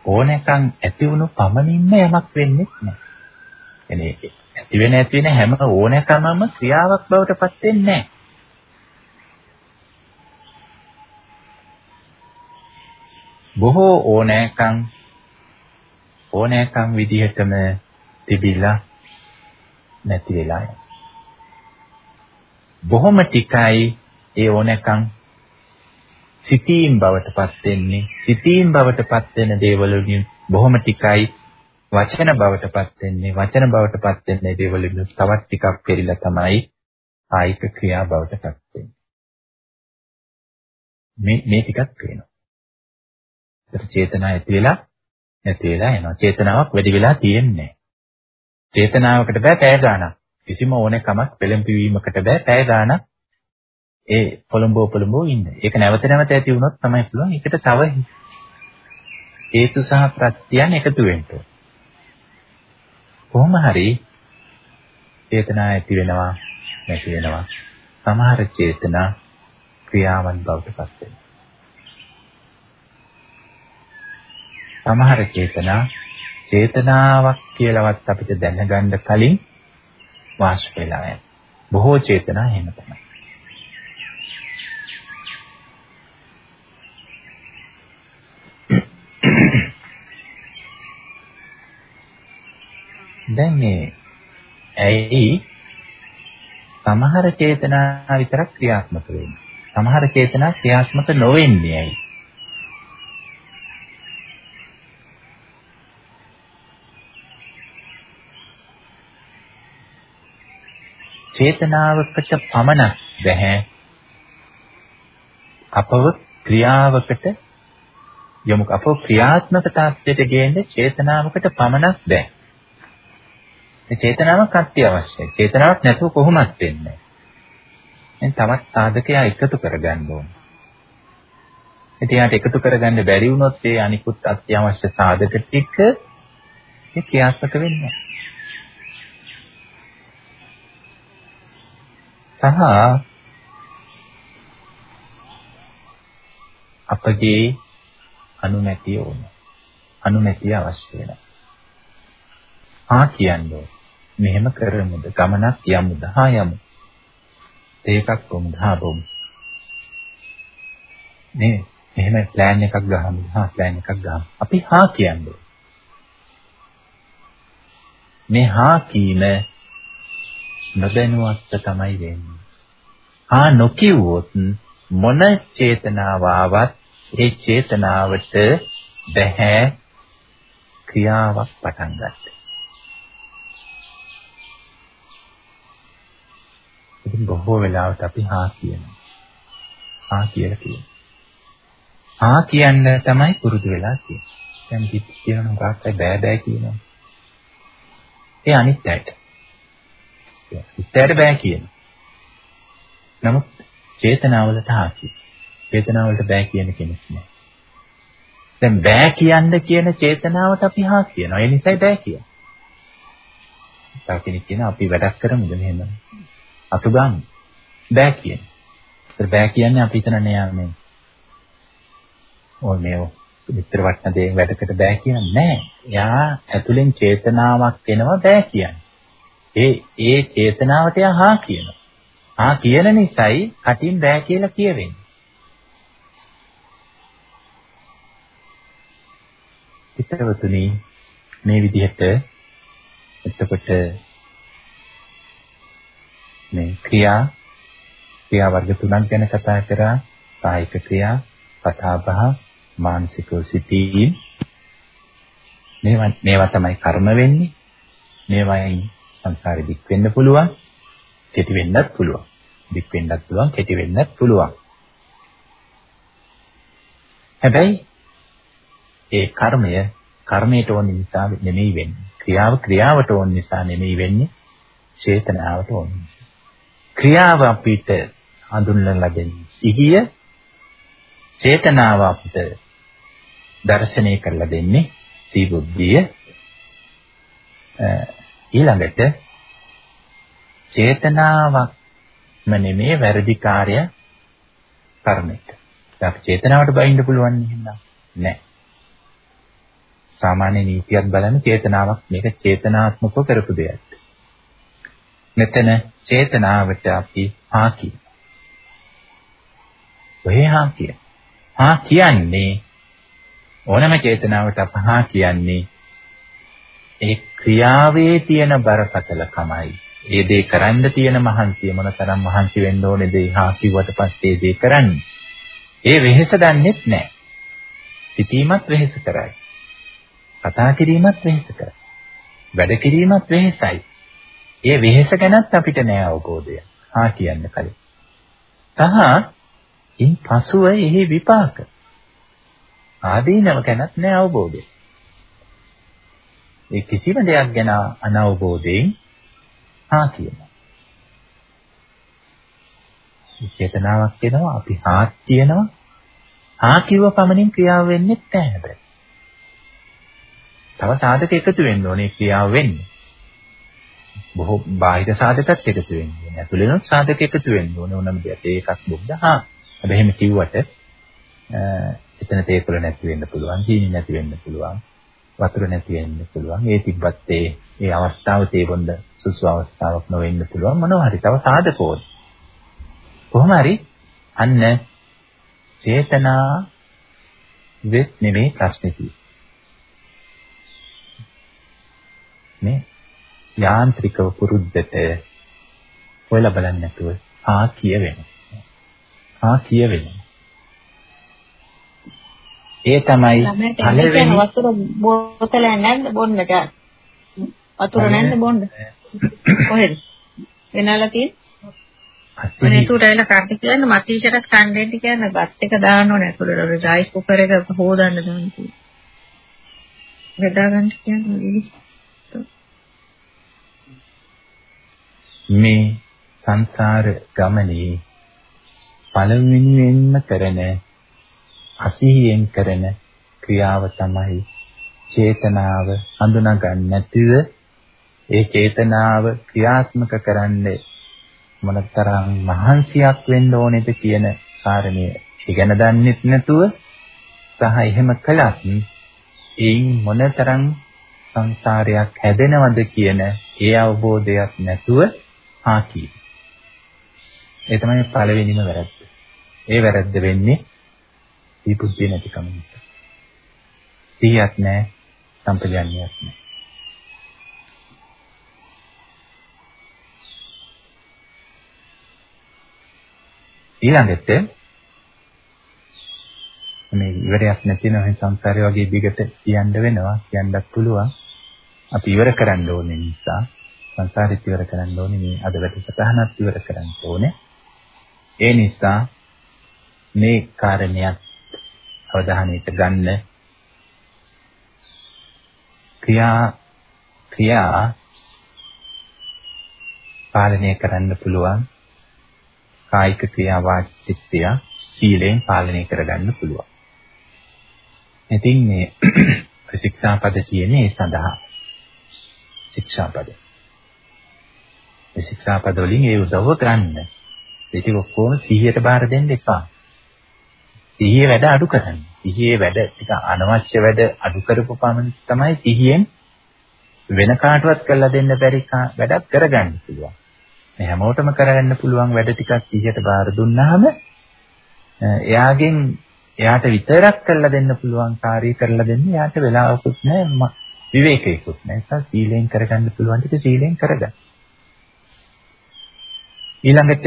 ඕනෑකම් ඇති වුණු පමණින්ම යමක් වෙන්නේ නැහැ. එනේ ඇති වෙන ඇති වෙන හැම ඕනෑකමම ක්‍රියාවක් බවට පත් වෙන්නේ නැහැ. බොහෝ ඕනෑකම් ඕනෑකම් විදිහටම තිබිලා නැති වෙලා යනවා. බොහොම ටිකයි ඒ ඕනකම් සිතීම් බවටපත් වෙන්නේ සිතීම් බවටපත් වෙන දේවල් වලින් බොහොම ටිකයි වචන බවටපත් වෙන්නේ වචන බවටපත් වෙන්නේ දේවලින් තවත් ටිකක් පෙරිලා තමයි කායික ක්‍රියා බවටපත් වෙන්නේ. මේ මේ ටිකක් පේනවා. ඒතර චේතනා ඇති වෙලා නැති වෙලා යනවා. චේතනාවක් වැඩි වෙලා තියෙන්නේ චේතනාවකට බෑ පැය ගාණක්. කිසිම ඕනෑකමක් පෙළඹවීමකට බෑ පැය ගාණක් ඒ පොළඹෝ පොළඹෝ ඉන්න. ඒක නැවත නැවත ඇති වුණොත් තමයි පුළුවන්. ඒකට තව හේතු සහ ප්‍රත්‍යයන් එකතු වෙන්න. කොහොම හරි චේතනා ඇති වෙනවා නැති වෙනවා. සමහර චේතනා ක්‍රියාවන් බවට පත් වෙනවා. සමහර චේතනා චේතනාවක් කියලාවත් අපිට දැනගන්න කලින් වාෂ්ප වෙලා යනවා. බොහෝ චේතනා එහෙම තමයි. දැන් මේ ඇයි සමහර චේතනා විතරක් ක්‍රියාත්මක වෙන්නේ. සමහර චේතනා ක්‍රියාත්මක නොවෙන්නේ ඇයි? චේතනාවකට පමණක් බැහැ අපව ක්‍රියාවකට යොමු අපව ක්‍රියාත්මක තාක්ෂයට ගේන්න චේතනාවකට පමණක් බැහැ. මේ චේතනාවක් අත්‍යවශ්‍යයි. චේතනාවක් නැතුව කොහොමත් වෙන්නේ නැහැ. තවත් සාධකයා එකතු කරගන්න ඕනේ. ඉතින් යාට එකතු කරගන්න බැරි වුණොත් ඒ අනිකුත් අත්‍යවශ්‍ය සාධක ටික ඒ ක්‍රියාත්මක වෙන්නේ නැහැ. සහ අපගේ අනුමැතිය ඕන. අනුමැතිය අවශ්‍ය වෙනවා. ආ කියන්නේ මෙහෙම කරමුද ගමනක් යමුද හා යමු. ඒකක් කොමුද හා බොමු. නේ මෙහෙම ප්ලෑන් එකක් ගහමු හා ප්ලෑන් එකක් ගහමු. අපි හා කියන්නේ. මේ හා කීම නොදැනුවත්ව තමයි වෙන්නේ. හා නොකියුවොත් මොන චේතනාව ආවත් ඒ චේතනාවට බැහැ ක්‍රියාවක් පටන් ගන්න. බොහෝ වෙලාවට අපි හා කියනවා. හා කියලා කියනවා. හා කියන්න තමයි පුරුදු වෙලා තියෙන්නේ. දැන් කිත් කියන මොකක්ද බෑ බෑ කියනවා. ඒ අනිත් ඇයිට. ඉත්තයට බෑ කියනවා. නමුත් චේතනාවලට හා කියනවා. චේතනාවලට බෑ කියන කෙනෙක් නෑ. දැන් බෑ කියන්න කියන චේතනාවට අපි හා කියනවා. ඒ නිසායි බෑ කියන්නේ. තව කෙනෙක් කියන අපි වැඩක් කරමුද මෙහෙම. අතු ගන්න. බෑ කියන්නේ. ඒත් බෑ කියන්නේ අපි හිතන නෑ මේ. ඕ මේ විතර වටන දේ වැඩකට බෑ කියන්නේ නෑ. එයා ඇතුලෙන් චේතනාවක් එනවා බෑ කියන්නේ. ඒ ඒ චේතනාවට එයා හා කියනවා. හා කියන නිසායි කටින් බෑ කියලා කියවෙන්නේ. පිටරවතුනි මේ විදිහට එතකොට මේ ක්‍රියා ක්‍රියා වර්ග තුනක් ගැන කතා කරා. කායික ක්‍රියා කතා බහ මානසික සිතීම්. මේවා මේවා තමයි කර්ම වෙන්නේ. මේවායින් සංසාරෙ දික් වෙන්න පුළුවන් කෙටි වෙන්නත් පුළුවන්. දික් වෙන්නත් පුළුවන් කෙටි වෙන්නත් පුළුවන්. හැබැයි ඒ කර්මය කර්මයට ඕන නිසා නෙමෙයි වෙන්නේ. ක්‍රියාව ක්‍රියාවට ඕන නිසා නෙමෙයි වෙන්නේ. චේතනාවට ඕන නිසා. ක්‍රියාව අපිට හඳුන්වලා ලැබෙන්නේ සිහිය චේතනාව අපිට දර්ශනය කරලා දෙන්නේ සීබුද්ධිය ඊළඟට චේතනාවක්ම නෙමේ වැරදි කාර්ය කර්මයක. අපි චේතනාවට බයින්න පුළුවන් නෑ. සාමාන්‍ය නීතියක් බලන චේතනාවක් මේක චේතනාත්මකව කරපු දෙයක්. මෙතන චේතනාවට අපි හා කියන. ඔය හා කිය. හා කියන්නේ ඕනම චේතනාවට අප හා කියන්නේ ඒ ක්‍රියාවේ තියෙන බරපතලකමයි. ඒ දේ කරන්න තියෙන මහන්සිය මොනතරම් මහන්සි වෙන්න ඕනේද හා කිව්වට පස්සේ දේ කරන්නේ. ඒ වෙහෙස දන්නේත් නැහැ. සිතීමත් වෙහෙස කරයි. කතා කිරීමත් වෙහෙස කරයි. වැඩ කිරීමත් වෙහෙසයි. ඒ වෙහෙස ගැනත් අපිට නෑ අවබෝධය. හා කියන්න කලින්. තහ ඉන් පසුව එහි විපාක. ආදීනව ගැනත් නෑ අවබෝධය. ඒ කිසිම දෙයක් ගැන අනවබෝධයෙන් හා කියනවා. චේතනාවක් එනවා අපි හාත් කියනවා හා කිව්ව පමණින් ක්‍රියාව වෙන්නේ නැහැ හැබැයි. තව සාධක එකතු වෙන්න ඕනේ ක්‍රියාව වෙන්නේ. බොහෝ බාහිර සාධකත් එකතු වෙන්නේ. ඇතුළේනොත් සාධක එකතු වෙන්න ඕනේ ඕනම දෙයක්. ඒකක් බුද්ධ හා. හැබැයි එහෙම කිව්වට එතන තේකුල නැති වෙන්න පුළුවන්, සීනි නැති වෙන්න පුළුවන්, වතුර නැති වෙන්න පුළුවන්. ඒ තිබ්බත් ඒ ඒ අවස්ථාව තේබොන්ද සුසු අවස්ථාවක් නොවෙන්න පුළුවන් මොනවා හරි තව සාධකෝත්. කොහොම හරි අන්න චේතනා වෙත් නෙමේ ප්‍රශ්නේ තියෙන්නේ. මේ යාන්ත්‍රිකව පුරුද්දට හොයලා බලන්න නැතුව ආ කියවෙනවා. ආ කියවෙනවා. ඒ තමයි පළවෙනි වතුර බෝතල නැද්ද බොන්නට? වතුර නැද්ද බොන්න? කොහෙද? වෙනලා තියෙන්නේ? මම ඒකට එල කටි කියන්නේ මතීෂරත් කණ්ඩේටි කියන්නේ බත් එක දාන්න ඕනේ ඒකට රයිස් කුකර් එක හොදන්න දාන්න. බෙදා ගන්න කියන්නේ මේ සංසාර ගමනේ පළවෙනියෙන්ම කරන අසිහියෙන් කරන ක්‍රියාව තමයි චේතනාව හඳුනා ගන්න නැතිව ඒ චේතනාව ක්‍රියාත්මක කරන්නේ මොනතරම් මහන්සියක් වෙන්න ඕනේද කියන කාරණය. ඉගෙන දන්නෙත් නැතුව සහ එහෙම කළත් එයින් මොනතරම් සංසාරයක් හැදෙනවද කියන ඒ අවබෝධයක් නැතුව හා කී. ඒ තමයි පළවෙනිම වැරද්ද. ඒ වැරද්ද වෙන්නේ දීපුද්ධිය නැතිකම නිසා. සිහියක් නැහැ, සම්පජාන්‍යයක් නැහැ. ඊළඟට මේ ඉවරයක් නැති වෙන සංසාරය වගේ දිගට කියන්න වෙනවා කියන්නත් පුළුවන් අපි ඉවර කරන්න ඕනේ නිසා සංසාරෙත් ඉවර කරන්න ඕනේ මේ අද වැඩසටහනත් ඉවර කරන්න ඕනේ ඒ නිසා මේ කාරණයක් අවධානයට ගන්න ක්‍රියා ක්‍රියා පාලනය කරන්න පුළුවන් කායික ක්‍රියා වාචික ක්‍රියා සීලයෙන් පාලනය කරගන්න පුළුවන්. ඉතින් මේ ශික්ෂාපද කියන්නේ ඒ සඳහා. ශික්ෂාපද. මේ ශික්ෂාපද වලින් ඒ උදව්ව කරන්න. ඒක ඔක්කොම සිහියට බාර දෙන්න එපා. සිහියේ වැඩ අඩු කරන්න. සිහියේ වැඩ ටික අනවශ්‍ය වැඩ අඩු කරපු පමණ තමයි සිහියෙන් වෙන කාටවත් කරලා දෙන්න බැරි වැඩක් කරගන්න පුළුවන්. මේ හැමෝටම කරගන්න පුළුවන් වැඩ ටිකක් ඊට බාර දුන්නාම එයාගෙන් එයාට විතරක් කරලා දෙන්න පුළුවන් කාර්යය කරලා දෙන්න එයාට වෙලාවකුත් නැහැ විවේකයකුත් නැහැ ඒක සීලෙන් කරගන්න පුළුවන් ටික සීලෙන් කරගන්න ඊළඟට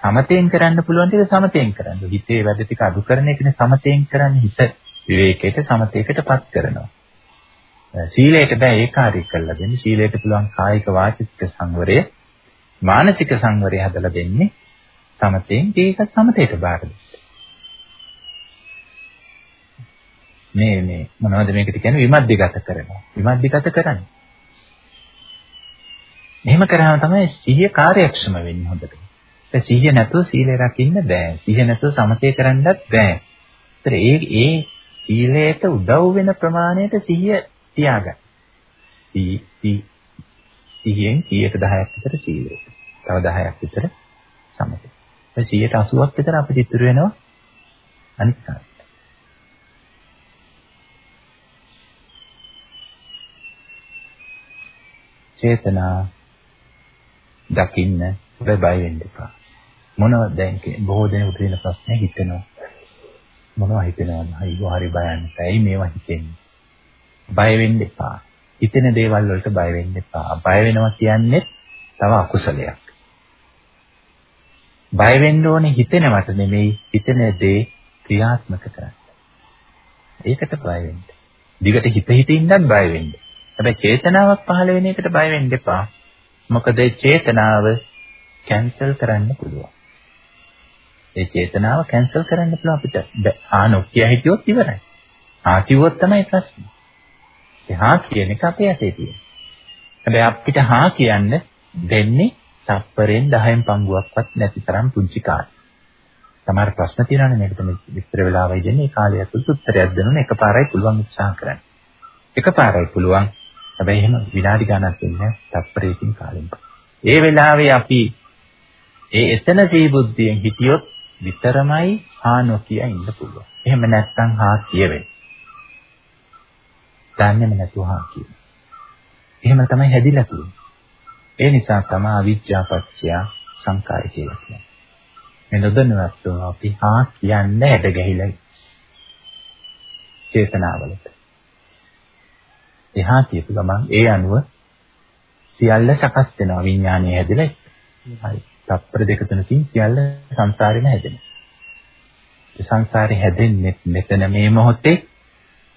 සමතෙන් කරන්න පුළුවන් ටික සමතෙන් කරන්න. හිතේ වැඩ ටික අඩු කරන එකනේ සමතෙන් කරන්නේ. හිත විවේකයට සමතේකටපත් කරනවා. සීලයට බෑ ඒ කාර්යය කරලා දෙන්න. සීලයට පුළුවන් කායික වාචික සංවරය මානසික සංවරය හදලා දෙන්නේ සමතෙන්. ඒක සමතේට බාර මේ මේ මොනවද මේකට කියන්නේ? විමද්දිගත කරනවා. විමද්දිගත කරන්නේ. එහෙම කරාම තමයි සිහිය කාර්යක්ෂම වෙන්නේ හොඳට ඒ සිහිය නැතුව සීලය රකින්න බෑ සිහිය නැතුව සමතේ කරන්නත් බෑ ඒතර ඒ ඒ සීලයට උදව් වෙන ප්‍රමාණයට සිහිය තියාගන්න සිහියෙන් 110ක් විතර සීලය. තව 10ක් විතර සමථය. ඒ 180ක් විතර අපිට ඉතුරු වෙනවා අනිත් කාර්යය. චේතනා දකින්න බය වෙන්න එපා. මොනවද දැන් බොහෝ දෙනෙකුට තියෙන ප්‍රශ්නේ හිතෙනවා. මොනවද හිතෙනවද? අයියෝ හරි බයන්නේ. ඇයි මේවා හිතෙන්නේ? බය වෙන්න එපා. හිතෙන දේවල් වලට බය වෙන්න එපා. බය වෙනවා කියන්නේ තව අකුසලයක්. බය වෙන්න ඕනේ හිතෙනවට නෙමෙයි හිතෙන දේ ක්‍රියාත්මක කරන්න. ඒකට බය වෙන්න. දිගට හිත හිත ඉන්නත් බය වෙන්න. හැබැයි චේතනාවක් පහළ වෙන එකට බය වෙන්න එපා. මොකද චේතනාව කැන්සල් කරන්න පුළුවන්. ඒ චේතනාව කැන්සල් කරන්න පුළුවන් අපිට. ආ නොකිය හිටියොත් ඉවරයි. ආ කිව්වොත් තමයි ප්‍රශ්නේ. ඒ හා කියන එක අපේ ඇතේ තියෙන. හැබැයි අපිට හා කියන්න දෙන්නේ තප්පරෙන් 10න් පංගුවක්වත් නැති තරම් පුංචි කාලේ. සමහර ප්‍රශ්න තියෙනවානේ මේකට මේ විස්තර වෙලා වෙයි දෙන්නේ කාලය ඇතුළත උත්තරයක් දෙන්න එකපාරයි පුළුවන් උත්සාහ කරන්න. එකපාරයි පුළුවන්. හැබැයි එහෙම විනාඩි ගණනක් වෙන්නේ තප්පරයකින් කාලෙක. ඒ වෙලාවේ අපි ඒ එතන සීබුද්ධියෙන් හිටියොත් විතරමයි හා නොකිය ඉන්න පුළුවන්. එහෙම නැත්නම් හා කියවෙන්නේ. දන්නේම නැතුව හා කියන. එහෙම තමයි හැදිලා තියෙන්නේ. ඒ නිසා තමයි අවිජ්ජාපච්චය සංකාරය කියලා කියන්නේ. මේ නොදන්නවත් අපි හා කියන්න හැඩ ගැහිලා චේතනාවලට. එහා කියපු ගමන් ඒ අනුව සියල්ල සකස් වෙනවා විඥානය හැදෙලා. හරි. තප්පර දෙක තුනකින් සියල්ල සංසාරෙම හැදෙනවා. ඒ සංසාරේ හැදෙන්නේ මෙතන මේ මොහොතේ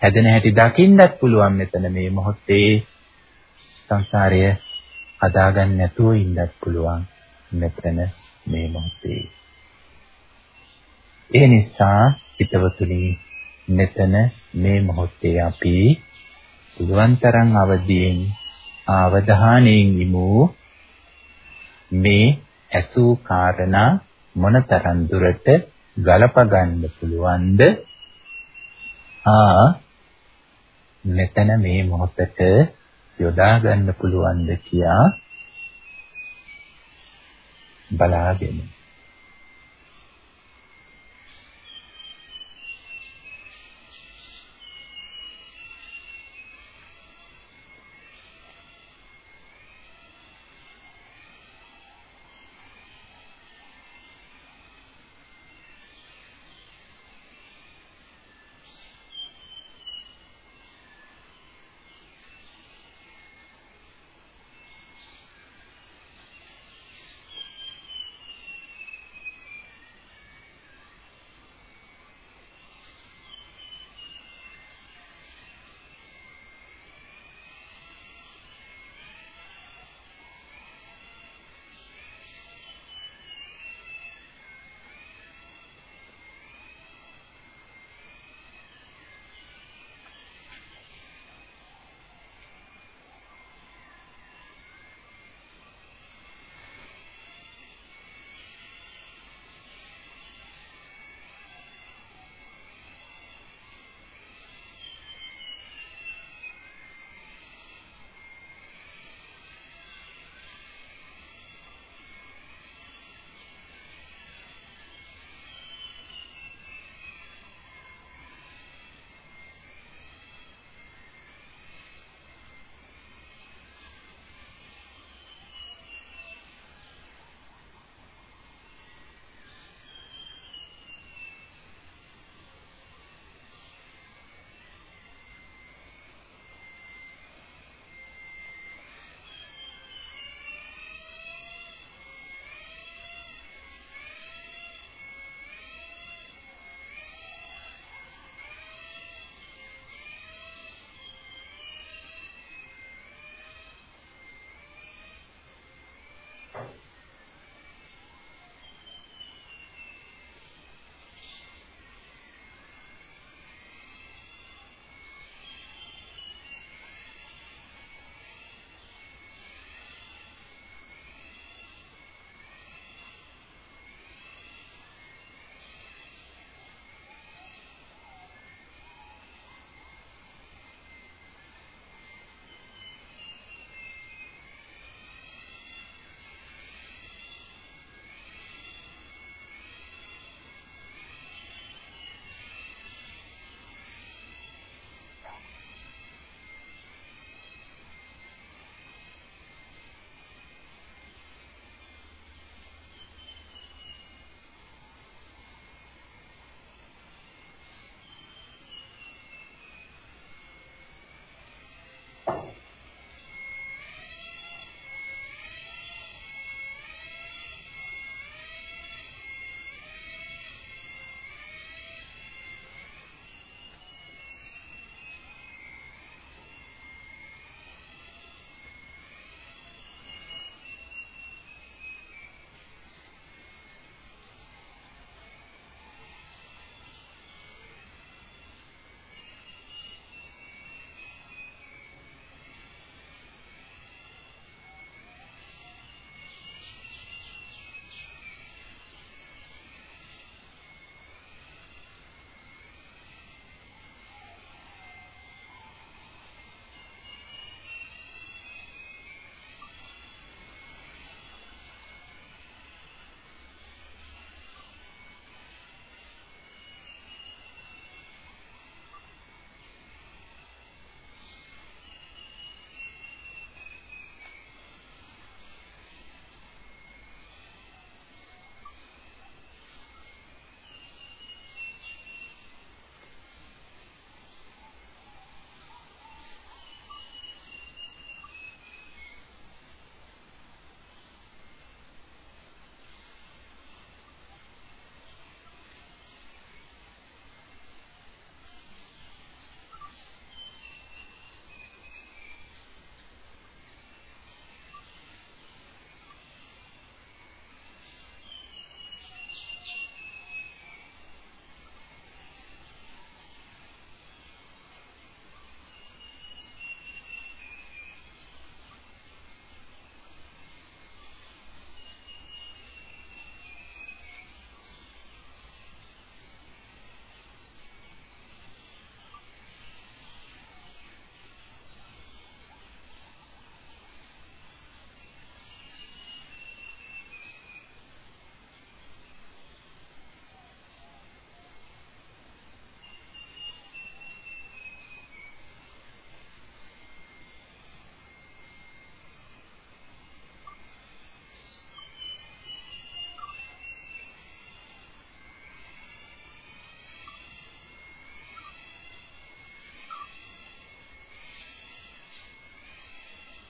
හැදෙන හැටි දකින්නත් පුළුවන් මෙතන මේ මොහොතේ සංසාරය හදාගන්න නැතුව ඉන්නත් පුළුවන් මෙතන මේ මොහොතේ ඒ නිසා හිතවතුනි මෙතන මේ මොහොතේ අපි පුළුවන් තරම් අවදියෙන් අවධානයෙන් ඉමු. මේ ඇසූ කාරණා මොනතරම් දුරට ගලප ගන්න පුළුවන්ද? ආ මෙතන මේ මොහොතට යොදා ගන්න පුළුවන්ද කියා බලාගෙන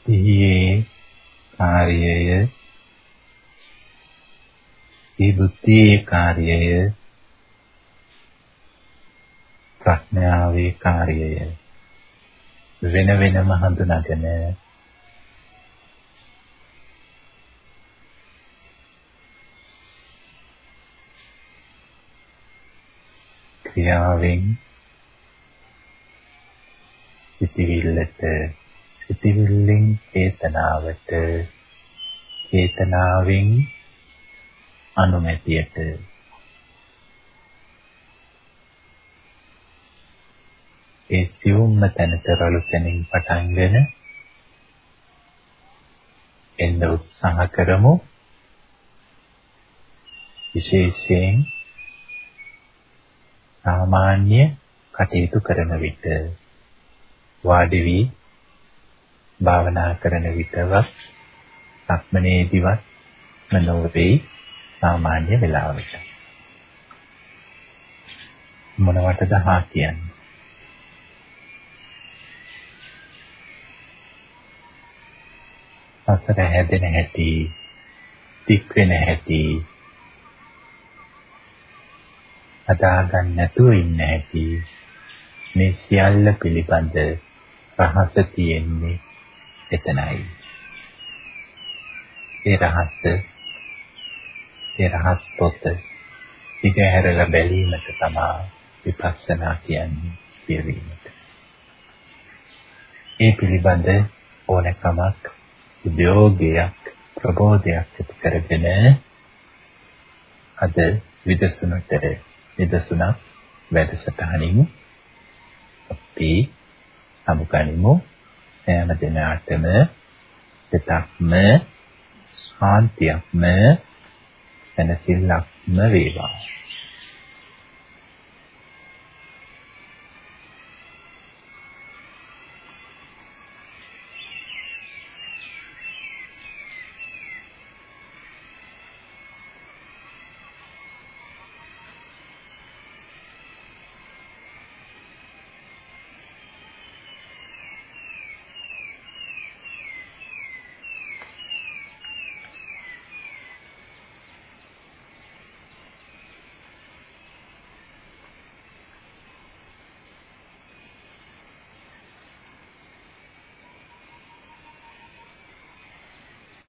සිහියේ කාර්යය ඒ බුද්ධියේ කාර්යය ප්‍රඥාවේ කාර්යය වෙන වෙනම හඳුනාගෙන ක්‍රියාවෙන් සිටිවිල්ලට සිටිවිල්ලෙන් චේතනාවට චේතනාවෙන් අනුමැතියට. ඒ සියුම්ම තැනට රළු තැනින් පටන්ගෙන එන්න උත්සාහ කරමු. විශේෂයෙන් සාමාන්‍ය කටයුතු කරන විට වාඩි වී භාවනා කරන විටවත් සක්මනේදිවත් මනෝවේ සාමාන්‍ය වෙලාවට මොනවටද හා කියන්නේ? සසර හැදෙන හැටි තික් වෙන හැටි අදා ගන්න නැතුව ඉන්න හැටි මේ සියල්ල පිළිබඳ රහස තියෙන්නේ එතනයි. ඒ රහස ඒ රහස් පොත ඉගෙහැරලා බැලීමට තමයි විපස්සනා කියන්නේ කියවීමට. ඒ පිළිබඳ ඕනෑකමක් උද්‍යෝගයක් ප්‍රබෝධයක් ඇති කරගෙන අද විදසුනට විදසුණක් වැඩසටහනින් අපි සමුගනිමු සෑම දිනකටම සිතක්ම ශාන්තියක්ම සැනසෙල්ලක්ම වේවා.